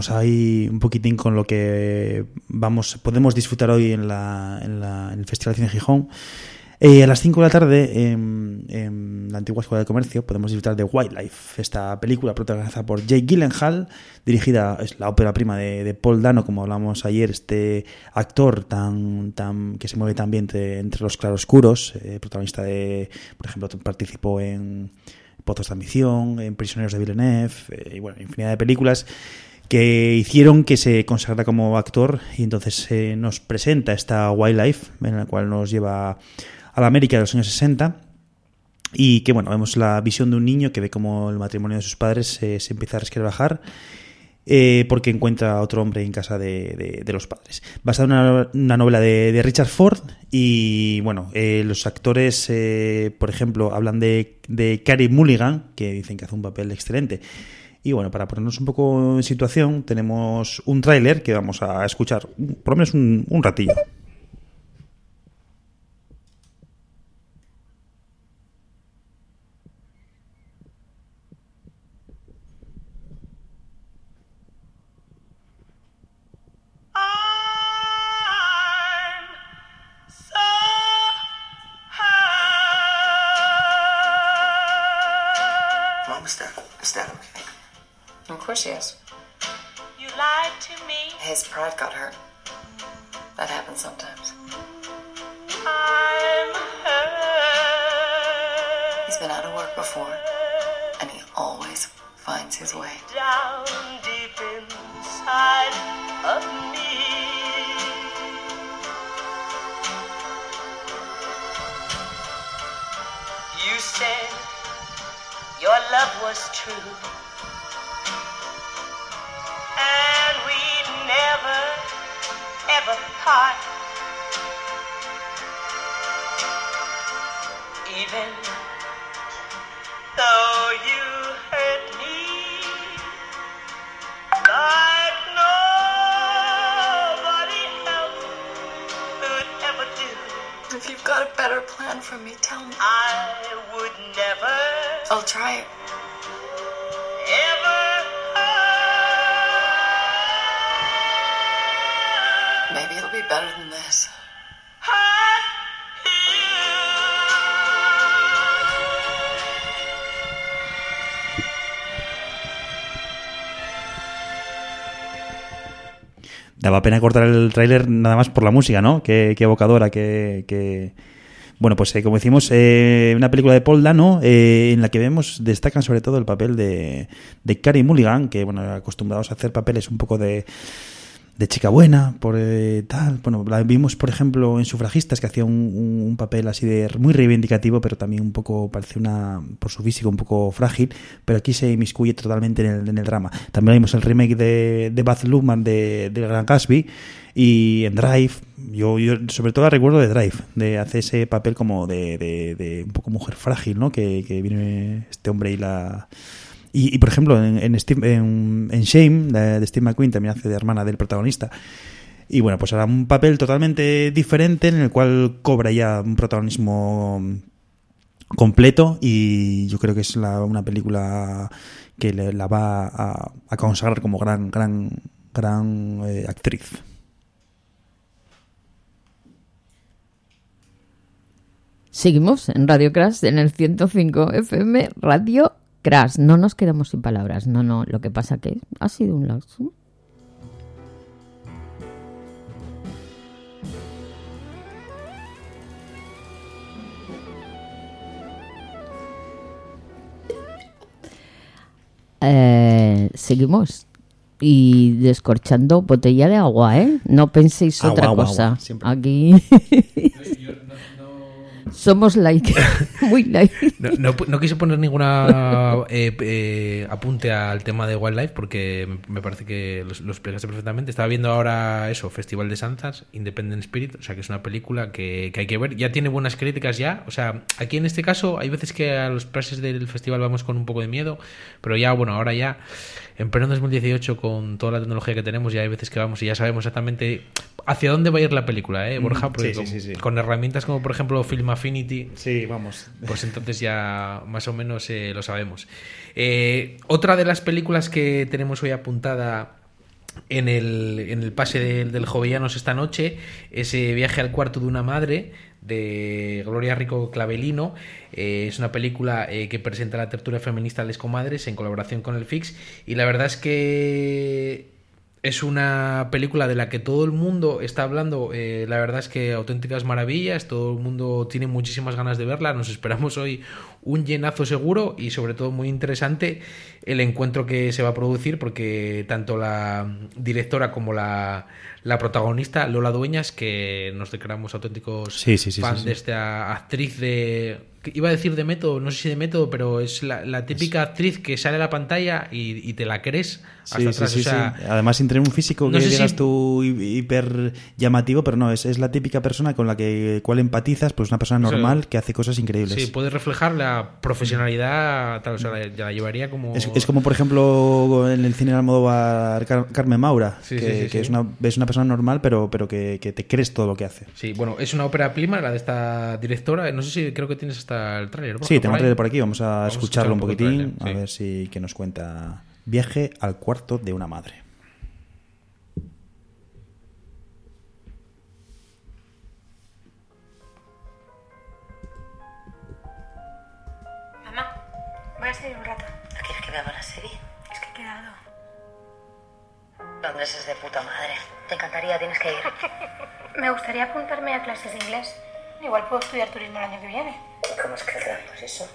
Ahí un poquitín con lo que vamos podemos disfrutar hoy en, la, en, el Festival de Cine Gijón. Eh, a las 5 de la tarde, en, la antigua Escuela de Comercio, podemos disfrutar de Wildlife, esta película protagonizada por Jake Gyllenhaal, dirigida, es la ópera prima de, Paul Dano, como hablamos ayer, este actor tan, tan que se mueve también entre, entre los claroscuros, eh, protagonista de, por ejemplo, participó en Pozos de Ambición, en Prisioneros de Villeneuve, eh, y bueno, infinidad de películas que hicieron que se consagra como actor y entonces eh, nos presenta esta Wildlife en la cual nos lleva a la América de los años 60 y que bueno, vemos la visión de un niño que ve como el matrimonio de sus padres se empieza a resquebrajar eh, porque encuentra a otro hombre en casa de, los padres. Basada en una, una novela de, Richard Ford y bueno, eh, los actores, por ejemplo, hablan de, de Carey Mulligan, que dicen que hace un papel excelente. Y bueno, para ponernos un poco en situación, tenemos un tráiler que vamos a escuchar por lo menos un, un ratillo. Course she is. You lied to me. His pride got hurt. That happens sometimes. I'm hurt. been out of work before, and he always finds his way. down deep inside of me. You said your love was true, Even though you hurt me like nobody else could ever do. If you've got a better plan for me, tell me. I would never I'll try it. Daba pena cortar el tráiler nada más por la música, ¿no? Qué, qué evocadora, qué... qué- Bueno, pues eh, como decimos, eh, una película de Paul Dano eh, en la que vemos, destacan sobre todo el papel de, de Carey Mulligan, que, bueno, acostumbrados a hacer papeles un poco de, de chica buena, por eh, tal. Bueno, la vimos, por ejemplo, en Sufragistas, que hacía un, papel así de muy reivindicativo, pero también un poco, parece una, por su físico, un poco frágil, pero aquí se inmiscuye totalmente en el, en el drama. También vimos el remake de, de Baz de, de Gran Gatsby y en Drive, yo, yo sobre todo la recuerdo de Drive, de hacer ese papel como de, de, de un poco mujer frágil, ¿no? Que, que viene este hombre y la... Y, por ejemplo, en, Shame, de, de Steve McQueen, también hace de hermana del protagonista. Y bueno, pues ahora un papel totalmente diferente en el cual cobra ya un protagonismo completo y yo creo que es la- una película que la va a, a consagrar como gran, gran, gran eh, actriz. Seguimos en Radio Crash en el 105 FM Radio Crash. No nos quedamos sin palabras. No, no. Lo que pasa que ha sido un lapso. Eh, seguimos. Y descorchando botella de agua, ¿eh? No penséis Agua, otra agua, cosa. agua. Aquí somos like, muy like. No, no, no quise poner ninguna eh, eh, apunte al tema de Wildlife porque me parece que lo, explicaste perfectamente. Estaba viendo ahora eso, Festival de Santas, Independent Spirit, o sea que es una película que, que hay que ver. Ya tiene buenas críticas ya. O sea, aquí en este caso hay veces que a los pases del festival vamos con un poco de miedo, pero ya, bueno, ahora ya, en pleno 2018, con toda la tecnología que tenemos, ya hay veces que vamos y ya sabemos exactamente hacia dónde va a ir la película, ¿eh, Borja? Porque sí, con, sí, sí, sí. con herramientas como, por ejemplo, Film Affinity. Sí, vamos. Pues entonces ya más o menos eh, lo sabemos. Eh, otra de las películas que tenemos hoy apuntada en el, en el pase del, del Jovellanos esta noche es eh, Viaje al cuarto de una madre de Gloria Rico Clavelino. Eh, es una película eh, que presenta la tertulia feminista Les Comadres en colaboración con el Fix y la verdad es que es una película de la que todo el mundo está hablando. eh, la verdad es que auténticas maravillas. Todo el mundo tiene muchísimas ganas de verla. Nos esperamos hoy un llenazo seguro y sobre todo muy interesante el encuentro que se va a producir porque tanto la directora como la, la protagonista, Lola Dueñas, que nos declaramos auténticos Sí, sí, sí, fans de esta actriz de... Iba a decir de método, no sé si de método, pero es la, la típica actriz que sale a la pantalla y, y te la crees hasta Sí, atrás. sí, o sea, sí. Además, sin tener un físico no que digas si- tú hi- hiper llamativo, pero no, es, es la típica persona con la que cual empatizas, pues una persona O sea, normal que hace cosas increíbles. Sí, puede reflejar la profesionalidad, tal, o sea, la, la llevaría como... Es, es como, por ejemplo, en el cine de Almodóvar, Car- Carmen Maura, que. Es, una, es una persona normal, pero, pero que, que te crees todo lo que hace. Sí, bueno, es una ópera prima, la de esta directora. No sé si creo que tienes hasta el tráiler. Sí, tengo un ahí. trailer por aquí, vamos a Vamos a escucharlo un escuchar un poquitín, tráiler, a sí. ver si que nos cuenta Viaje al cuarto de una madre. Mamá, voy a salir un rato. ¿No quieres que veamos la serie? Es que he quedado. Londres es de puta madre. Te encantaría, tienes que ir. Me gustaría apuntarme a clases de inglés. Igual puedo estudiar turismo el año que viene. ¿Y cómo es que quedamos eso?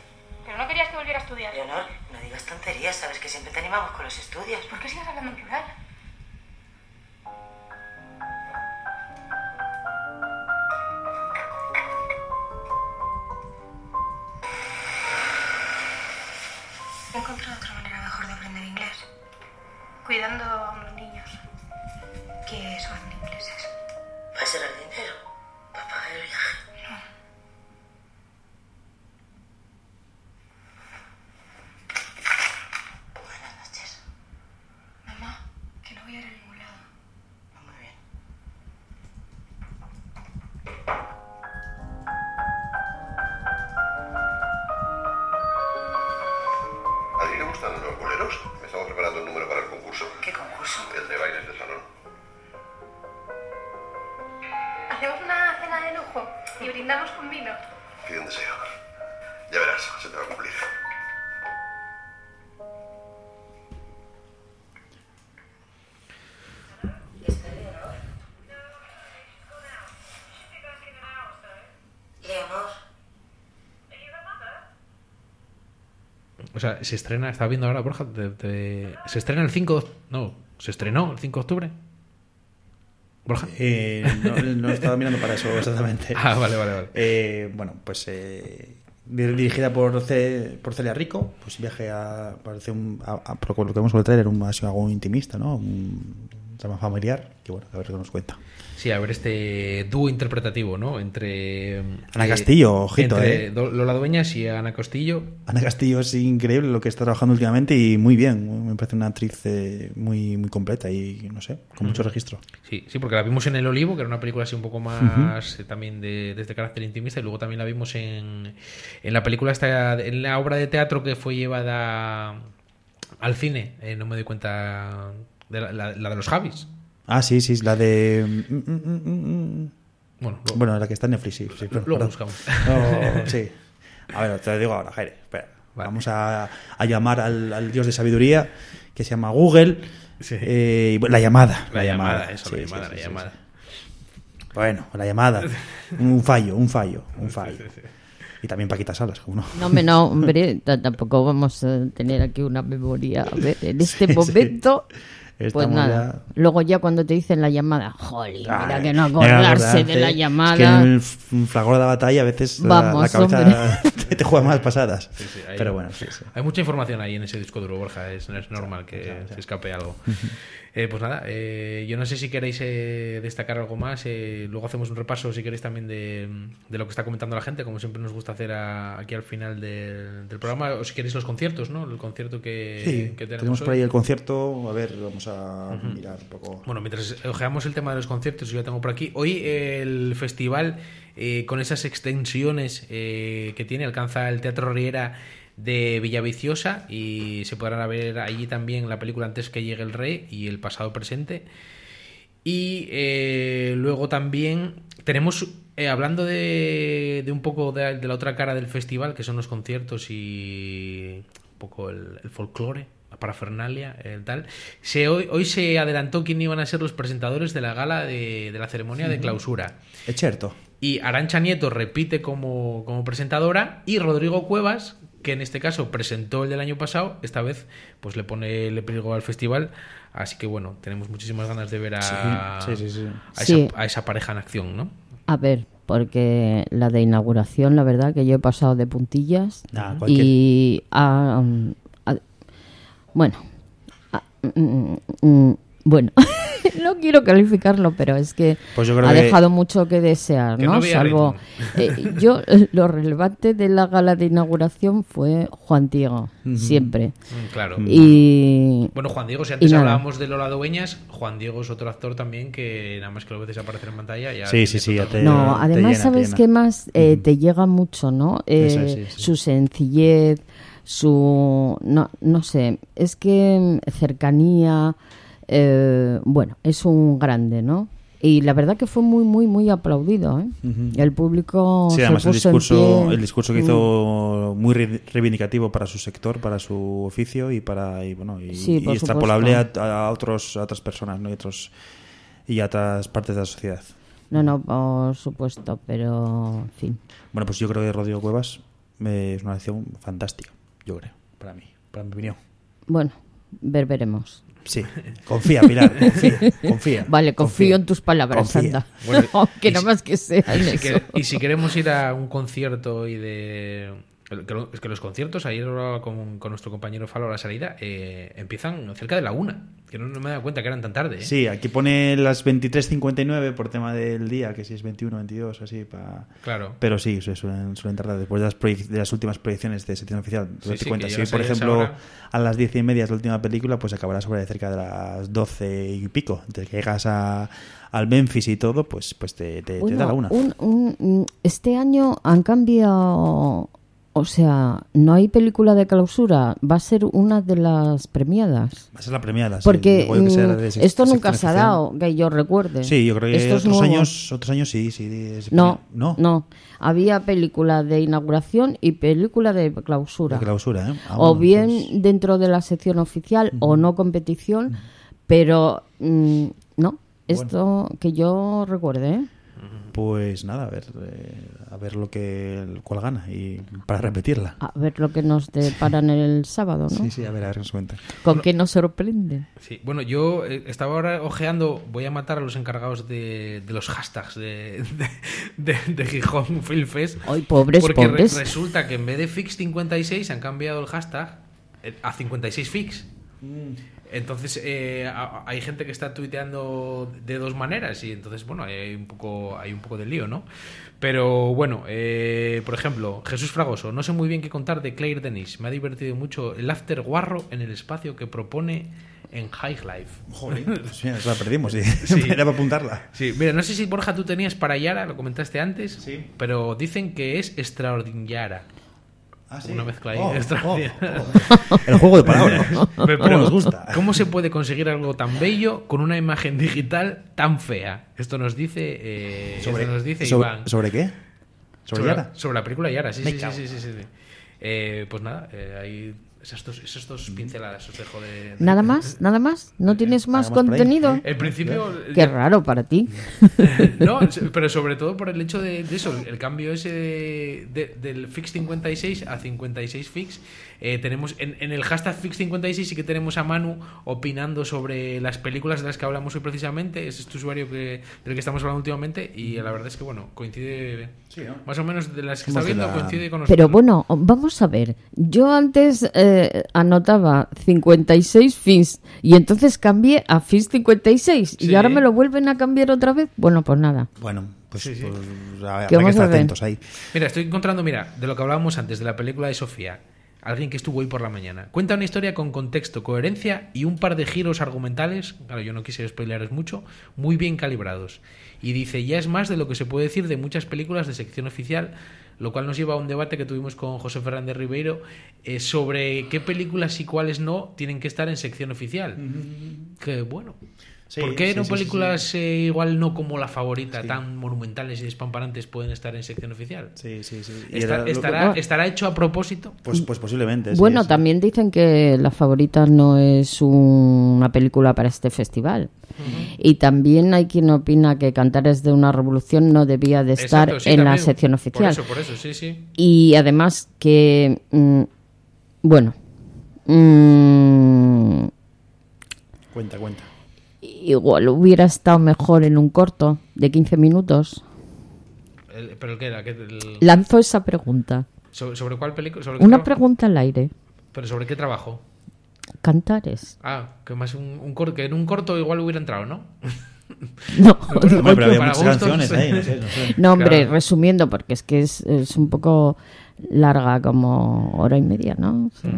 Pero no querías que volviera a estudiar. Leonor, no digas tonterías, sabes que siempre te animamos con los estudios. ¿Por qué sigues hablando en plural? He encontrado otra manera mejor de aprender inglés. Cuidando a unos niños que son ingleses. ¿Va a ser el dinero? ¿Para pagar el viaje? O sea, se estrena, estaba viendo ahora, Borja, te- se estrena el 5, de- no, se estrenó el 5 de octubre. Borja. Eh, no, no estaba mirando para eso exactamente. Ah, vale, vale, vale. Eh, bueno, pues eh, dir- dirigida por, Ce- por Celia Rico, pues viaje a, parece un, a, a- por lo que vemos en el trailer, un, algo intimista, ¿no? Un drama familiar, que bueno, a ver qué nos cuenta. Sí, a ver este dúo interpretativo, ¿no? Entre... Ana eh, Castillo, ojito, entre eh. Lola Dueñas y Ana Castillo. Ana Castillo es increíble lo que está trabajando últimamente y muy bien. Me parece una actriz eh, muy, muy completa y, no sé, con mucho Ujú. registro. Sí, sí, porque la vimos en El Olivo, que era una película así un poco más eh, también de, de este carácter intimista, y luego también la vimos en, en la película esta, en la obra de teatro que fue llevada al cine, eh, no me doy cuenta, de la, la- la de los Javis. Ah, sí, sí, la de... mm, mm, mm. Bueno, luego- bueno, la que está en Netflix, sí. sí pero- Luego perdón. buscamos. No, sí. A ver, te lo digo ahora, Jaire. Espera. Vamos a, a llamar al, al dios de sabiduría que se llama Google. Eh, y bueno, la llamada. La llamada, eso, la Sí, llamada, sí, la sí, llamada. sí. Bueno, la llamada. Un fallo, un fallo, un fallo. Y también Paquita Salas, como no. No, hombre, no, hombre, tampoco vamos a tener aquí una memoria. A ver, en este Sí, sí. Pues nada. Luego ya cuando te dicen la llamada, jolín, mira Ay, que no acordarse de la Es llamada. que en el fragor de la batalla a veces la- cabeza te, te juega más pasadas. Sí, sí, hay- Pero bueno, sí, sí. Hay mucha información ahí en ese disco duro, Borja. Es, es normal que se escape algo. Eh, pues nada, eh, yo no sé si queréis eh, destacar algo más. eh, luego hacemos un repaso, si queréis, también de, de lo que está comentando la gente, como siempre nos gusta hacer a- aquí al final del, del programa. O si queréis los conciertos, ¿no? El concierto que, Sí, que tenemos, tenemos por hoy. ahí el concierto. A ver, vamos a mirar un poco. Bueno, mientras ojeamos el tema de los conciertos, yo ya tengo por aquí. Hoy el festival, eh, con esas extensiones eh, que tiene, alcanza el Teatro Riera de Villaviciosa y se podrán ver allí también la película Antes que llegue el rey y el pasado presente. Y eh, luego también tenemos, eh, hablando de, de un poco de, de la otra cara del festival, que son los conciertos y un poco el, el folclore, la parafernalia, el tal. Se, hoy, hoy se adelantó quién iban a ser los presentadores de la gala de, de la ceremonia de clausura. Es cierto. Y Arancha Nieto repite como, como presentadora y Rodrigo Cuevas, que en este caso presentó el del año pasado, esta vez pues le pone el pliego al festival. Así que bueno, tenemos muchísimas ganas de ver a, Sí, sí, sí, sí. a, Sí. Esa, a esa pareja en acción, ¿no? A ver, porque la de inauguración, la verdad que yo he pasado de puntillas Nah, y a- a- bueno, a- mm, mm, bueno, no quiero calificarlo, pero es que Pues yo creo ha que- dejado mucho que desear, Que ¿no? Salvo eh, yo lo relevante de la gala de inauguración fue Juan Diego, siempre. Mm, Claro. Y Bueno, Juan Diego, si antes hablábamos de Lola Dueñas, Juan Diego es otro actor también que nada más que lo ves aparecer en pantalla ya Sí, sí, sí, ya total- te- No, te además, llena, ¿sabes qué más? Eh, Te llega mucho, ¿no? Eh, Eso es, sí, sí. Su sencillez, su... No, no sé, es que mm, cercanía... eh, bueno, es un grande, ¿no? Y la verdad que fue muy, muy, muy aplaudido, ¿eh? El público Sí, se además el puso en discurso, pie. el discurso que Mm. hizo muy re- reivindicativo para su sector, para su oficio y para y bueno y, Sí, y por extrapolable a, otros a otras personas, ¿no? y otros y a otras partes de la sociedad. No, no, por supuesto, pero en fin. Bueno, pues yo creo que Rodrigo Cuevas eh, es una elección fantástica, yo creo, para mí, para mi opinión. Bueno, ver veremos. Sí, confía, Pilar, confía, confía. Vale, confío confía, en tus palabras, confía. anda. Bueno, Aunque si- más que sea y en si, eso. y si queremos ir a un concierto y de... que lo- Es que los conciertos, ayer hablaba con, con nuestro compañero Falo a la salida, eh, empiezan cerca de la una. Que no, no me he dado cuenta que eran tan tarde. ¿eh? Sí, aquí pone las 23.59 por tema del día, que si es 21, 22, así. Pa... Claro. Pero sí, suelen, suelen tardar después de las, de las últimas proyecciones de sección oficial. Sí, sí, cuenta, si por ejemplo hora. a las 10 y media es la última película, pues acabará sobre cerca de las 12 y pico. Entonces que llegas a, al Memphis y todo, pues, pues te, te, te Bueno, da la una. un- un- un- este año han cambiado, o sea, no hay película de clausura, va a ser una de las premiadas. Va a ser la premiada. sí. Porque yo que mm, de esto nunca se ha dado, que yo recuerde. Sí, yo creo que otros años, otros años sí, sí. No, no. no, Había película de inauguración y película de clausura. De clausura, ¿eh? Ah, o bien dentro de la sección oficial o no competición, pero mm, no, esto que yo recuerde, ¿eh? Pues nada, a ver, eh, a ver lo que cuál gana y para repetirla. A ver lo que nos deparan el sábado, ¿no? Sí, sí, a ver, a ver qué nos cuenta. ¿Con qué nos sorprende? Sí, bueno, yo eh, estaba ahora ojeando, voy a matar a los encargados de, de los hashtags de, de, de- de Gijón Film Fest. Ay, pobres, porque re- pobres. resulta que en vez de Fix56 han cambiado el hashtag eh, a 56Fix. Entonces eh, hay gente que está tuiteando de dos maneras y entonces bueno hay un poco hay un poco de lío, ¿no? Pero bueno, eh, por ejemplo Jesús Fragoso, no sé muy bien qué contar de Claire Denis. Me ha divertido mucho el after guarro en el espacio que propone en High Life. Joder, pues mira, la perdimos, sí. Sí. Era para apuntarla. Sí, mira, no sé si Borja tú tenías para Yara, lo comentaste antes, pero dicen que es extraordinaria. Sí. Una mezcla ahí Oh, extraordinaria. oh, oh. El juego de palabras. Pero, ¿Cómo nos gusta? ¿Cómo se puede conseguir algo tan bello con una imagen digital tan fea? Esto nos dice, eh, ¿Sobre, esto nos dice sobre- Iván. ¿sobre qué? ¿Sobre, Yara? sobre la película Yara, sí, sí, sí, sí, sí, sí, sí. Eh, pues nada, eh, hay esas dos, esas dos pinceladas os dejo de... de- ¿Nada más? ¿Nada más? ¿No tienes más más contenido? En principio, Qué ya- raro para ti. No, pero sobre todo por el hecho de, de eso, el cambio ese de- de- del fix 56 a 56 fix. Eh, tenemos en, en el hashtag fix 56 sí que tenemos a Manu opinando sobre las películas de las que hablamos hoy precisamente. Es este usuario que, del que estamos hablando últimamente y la verdad es que bueno, coincide más o menos de las que está viendo la- coincide con nosotros. Pero bueno, vamos a ver. Yo antes eh, anotaba 56 FIS y entonces cambié a FIS 56 y Sí. ahora me lo vuelven a cambiar otra vez. Bueno, pues nada. Bueno, pues, Sí, sí. pues, habrá ¿Qué que vamos a estar atentos ahí. Mira, estoy encontrando, mira, de lo que hablábamos antes, de la película de Sofía. Alguien que estuvo hoy por la mañana. Cuenta una historia con contexto, coherencia y un par de giros argumentales, claro, yo no quise spoilearos mucho, muy bien calibrados. Y dice, ya es más de lo que se puede decir de muchas películas de sección oficial, lo cual nos lleva a un debate que tuvimos con José Fernández Ribeiro eh, sobre qué películas y cuáles no tienen que estar en sección oficial. Que bueno. Sí, ¿Por qué sí, no sí, sí, películas eh, igual no como La Favorita, tan monumentales y despamparantes pueden estar en sección oficial? Sí, sí, sí. Está- estará, hecho a propósito? Pues, pues posiblemente. bueno, sí. también dicen que La Favorita no es una película para este festival. Y también hay quien opina que Cantares de una Revolución no debía de estar Exacto, sí, en la sección Por oficial. eso, por eso, sí, sí. Y además que, mm, bueno, mm, Cuenta, cuenta. Igual hubiera estado mejor en un corto de 15 minutos. El- ¿Pero qué era? ¿Qué- el- Lanzo esa pregunta. ¿Sobre, sobre cuál película? ¿Sobre qué Una pregunta al aire. ¿Pero sobre qué trabajo? Cantares. Ah, que más un, un corto, que en un corto igual hubiera entrado, ¿no? No, pero había muchas canciones ahí, no sé, no sé. No, hombre, Claro. resumiendo, porque es que es, es un poco larga, como hora y media, ¿no? Sí.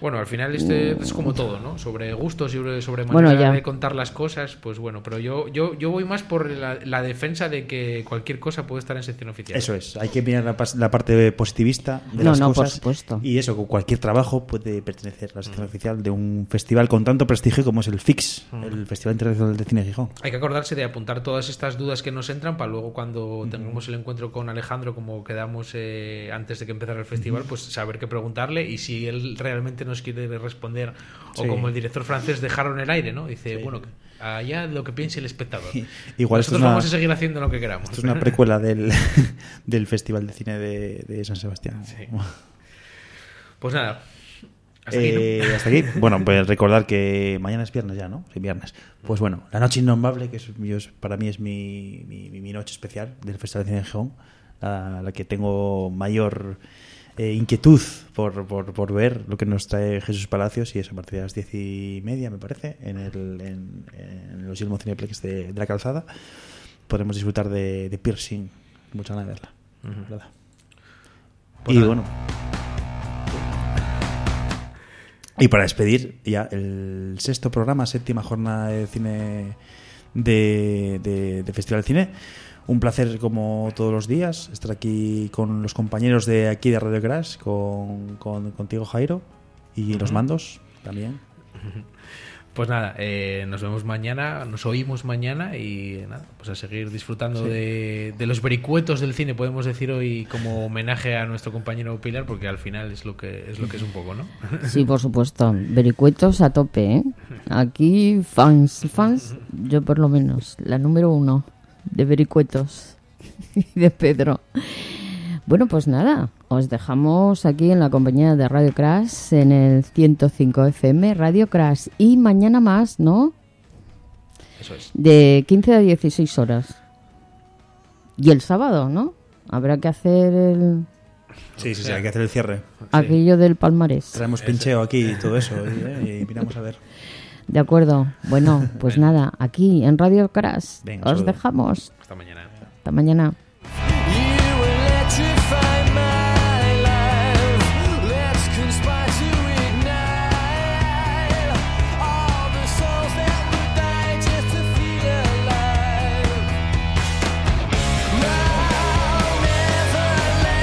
Bueno, al final este es como todo, ¿no? Sobre gustos y sobre, Bueno, manera ya. de contar las cosas, pues bueno, pero yo, yo, yo voy más por la, la defensa de que cualquier cosa puede estar en sección oficial. Eso es, hay que mirar la, pas- la parte positivista de No, las no, por cosas. supuesto. Y eso, cualquier trabajo puede pertenecer a la sección oficial de un festival con tanto prestigio como es el FIX, el Festival Internacional de Cine de Gijón. Hay que acordarse de apuntar todas estas dudas que nos entran para luego cuando tengamos el encuentro con Alejandro, como quedamos eh, antes de que empezara el festival, pues saber qué preguntarle y si él realmente nos quiere responder o Sí. como el director francés dejaron el aire, ¿no? Dice, bueno, allá lo que piense el espectador. Igual Nosotros una- vamos a seguir haciendo lo que queramos. Esto es una precuela del, del Festival de Cine de, de San Sebastián. Pues nada. Hasta aquí, ¿no? Eh, hasta aquí. Bueno, pues recordar que mañana es viernes ya, ¿no? Sí, viernes. Pues bueno, La Noche Innombrable, que es, para mí es mi, mi, mi- mi noche especial del Festival de Cine de Gijón, la, la que tengo mayor eh, inquietud por, por, por ver lo que nos trae Jesús Palacios y es a partir de las diez y media, me parece, en, el, en, en los Yelmo Cineplex de, de la Calzada. Podremos disfrutar de, de Piercing. Mucha ganas de verla. Pues y nada. bueno, y para despedir ya el sexto programa, séptima jornada de cine de- de Festival de Cine. Un placer como todos los días estar aquí con los compañeros de aquí de Radio Crash, con, con- contigo Jairo y los mandos también. Pues nada, eh, nos vemos mañana, nos oímos mañana y nada, pues a seguir disfrutando Sí. de, de los vericuetos del cine, podemos decir hoy como homenaje a nuestro compañero Pilar, porque al final es lo que es lo que es un poco, ¿no? Sí, por supuesto. Vericuetos a tope, ¿eh? Aquí, fans, fans, yo por lo menos, la número uno de Vericuetos y de Pedro. Bueno, pues nada, os dejamos aquí en la compañía de Radio Crash en el 105 FM, Radio Crash. Y mañana más, ¿no? Eso es. De 15 a 16 horas. Y el sábado, ¿no? Habrá que hacer el... Sí, sí, sí, hay que hacer el cierre. aquello del palmarés. Traemos pincheo aquí y todo eso y, eh, y miramos a ver. De acuerdo. Bueno, pues nada, aquí en Radio Crash Venga, os saludo. dejamos. Hasta mañana. Hasta mañana.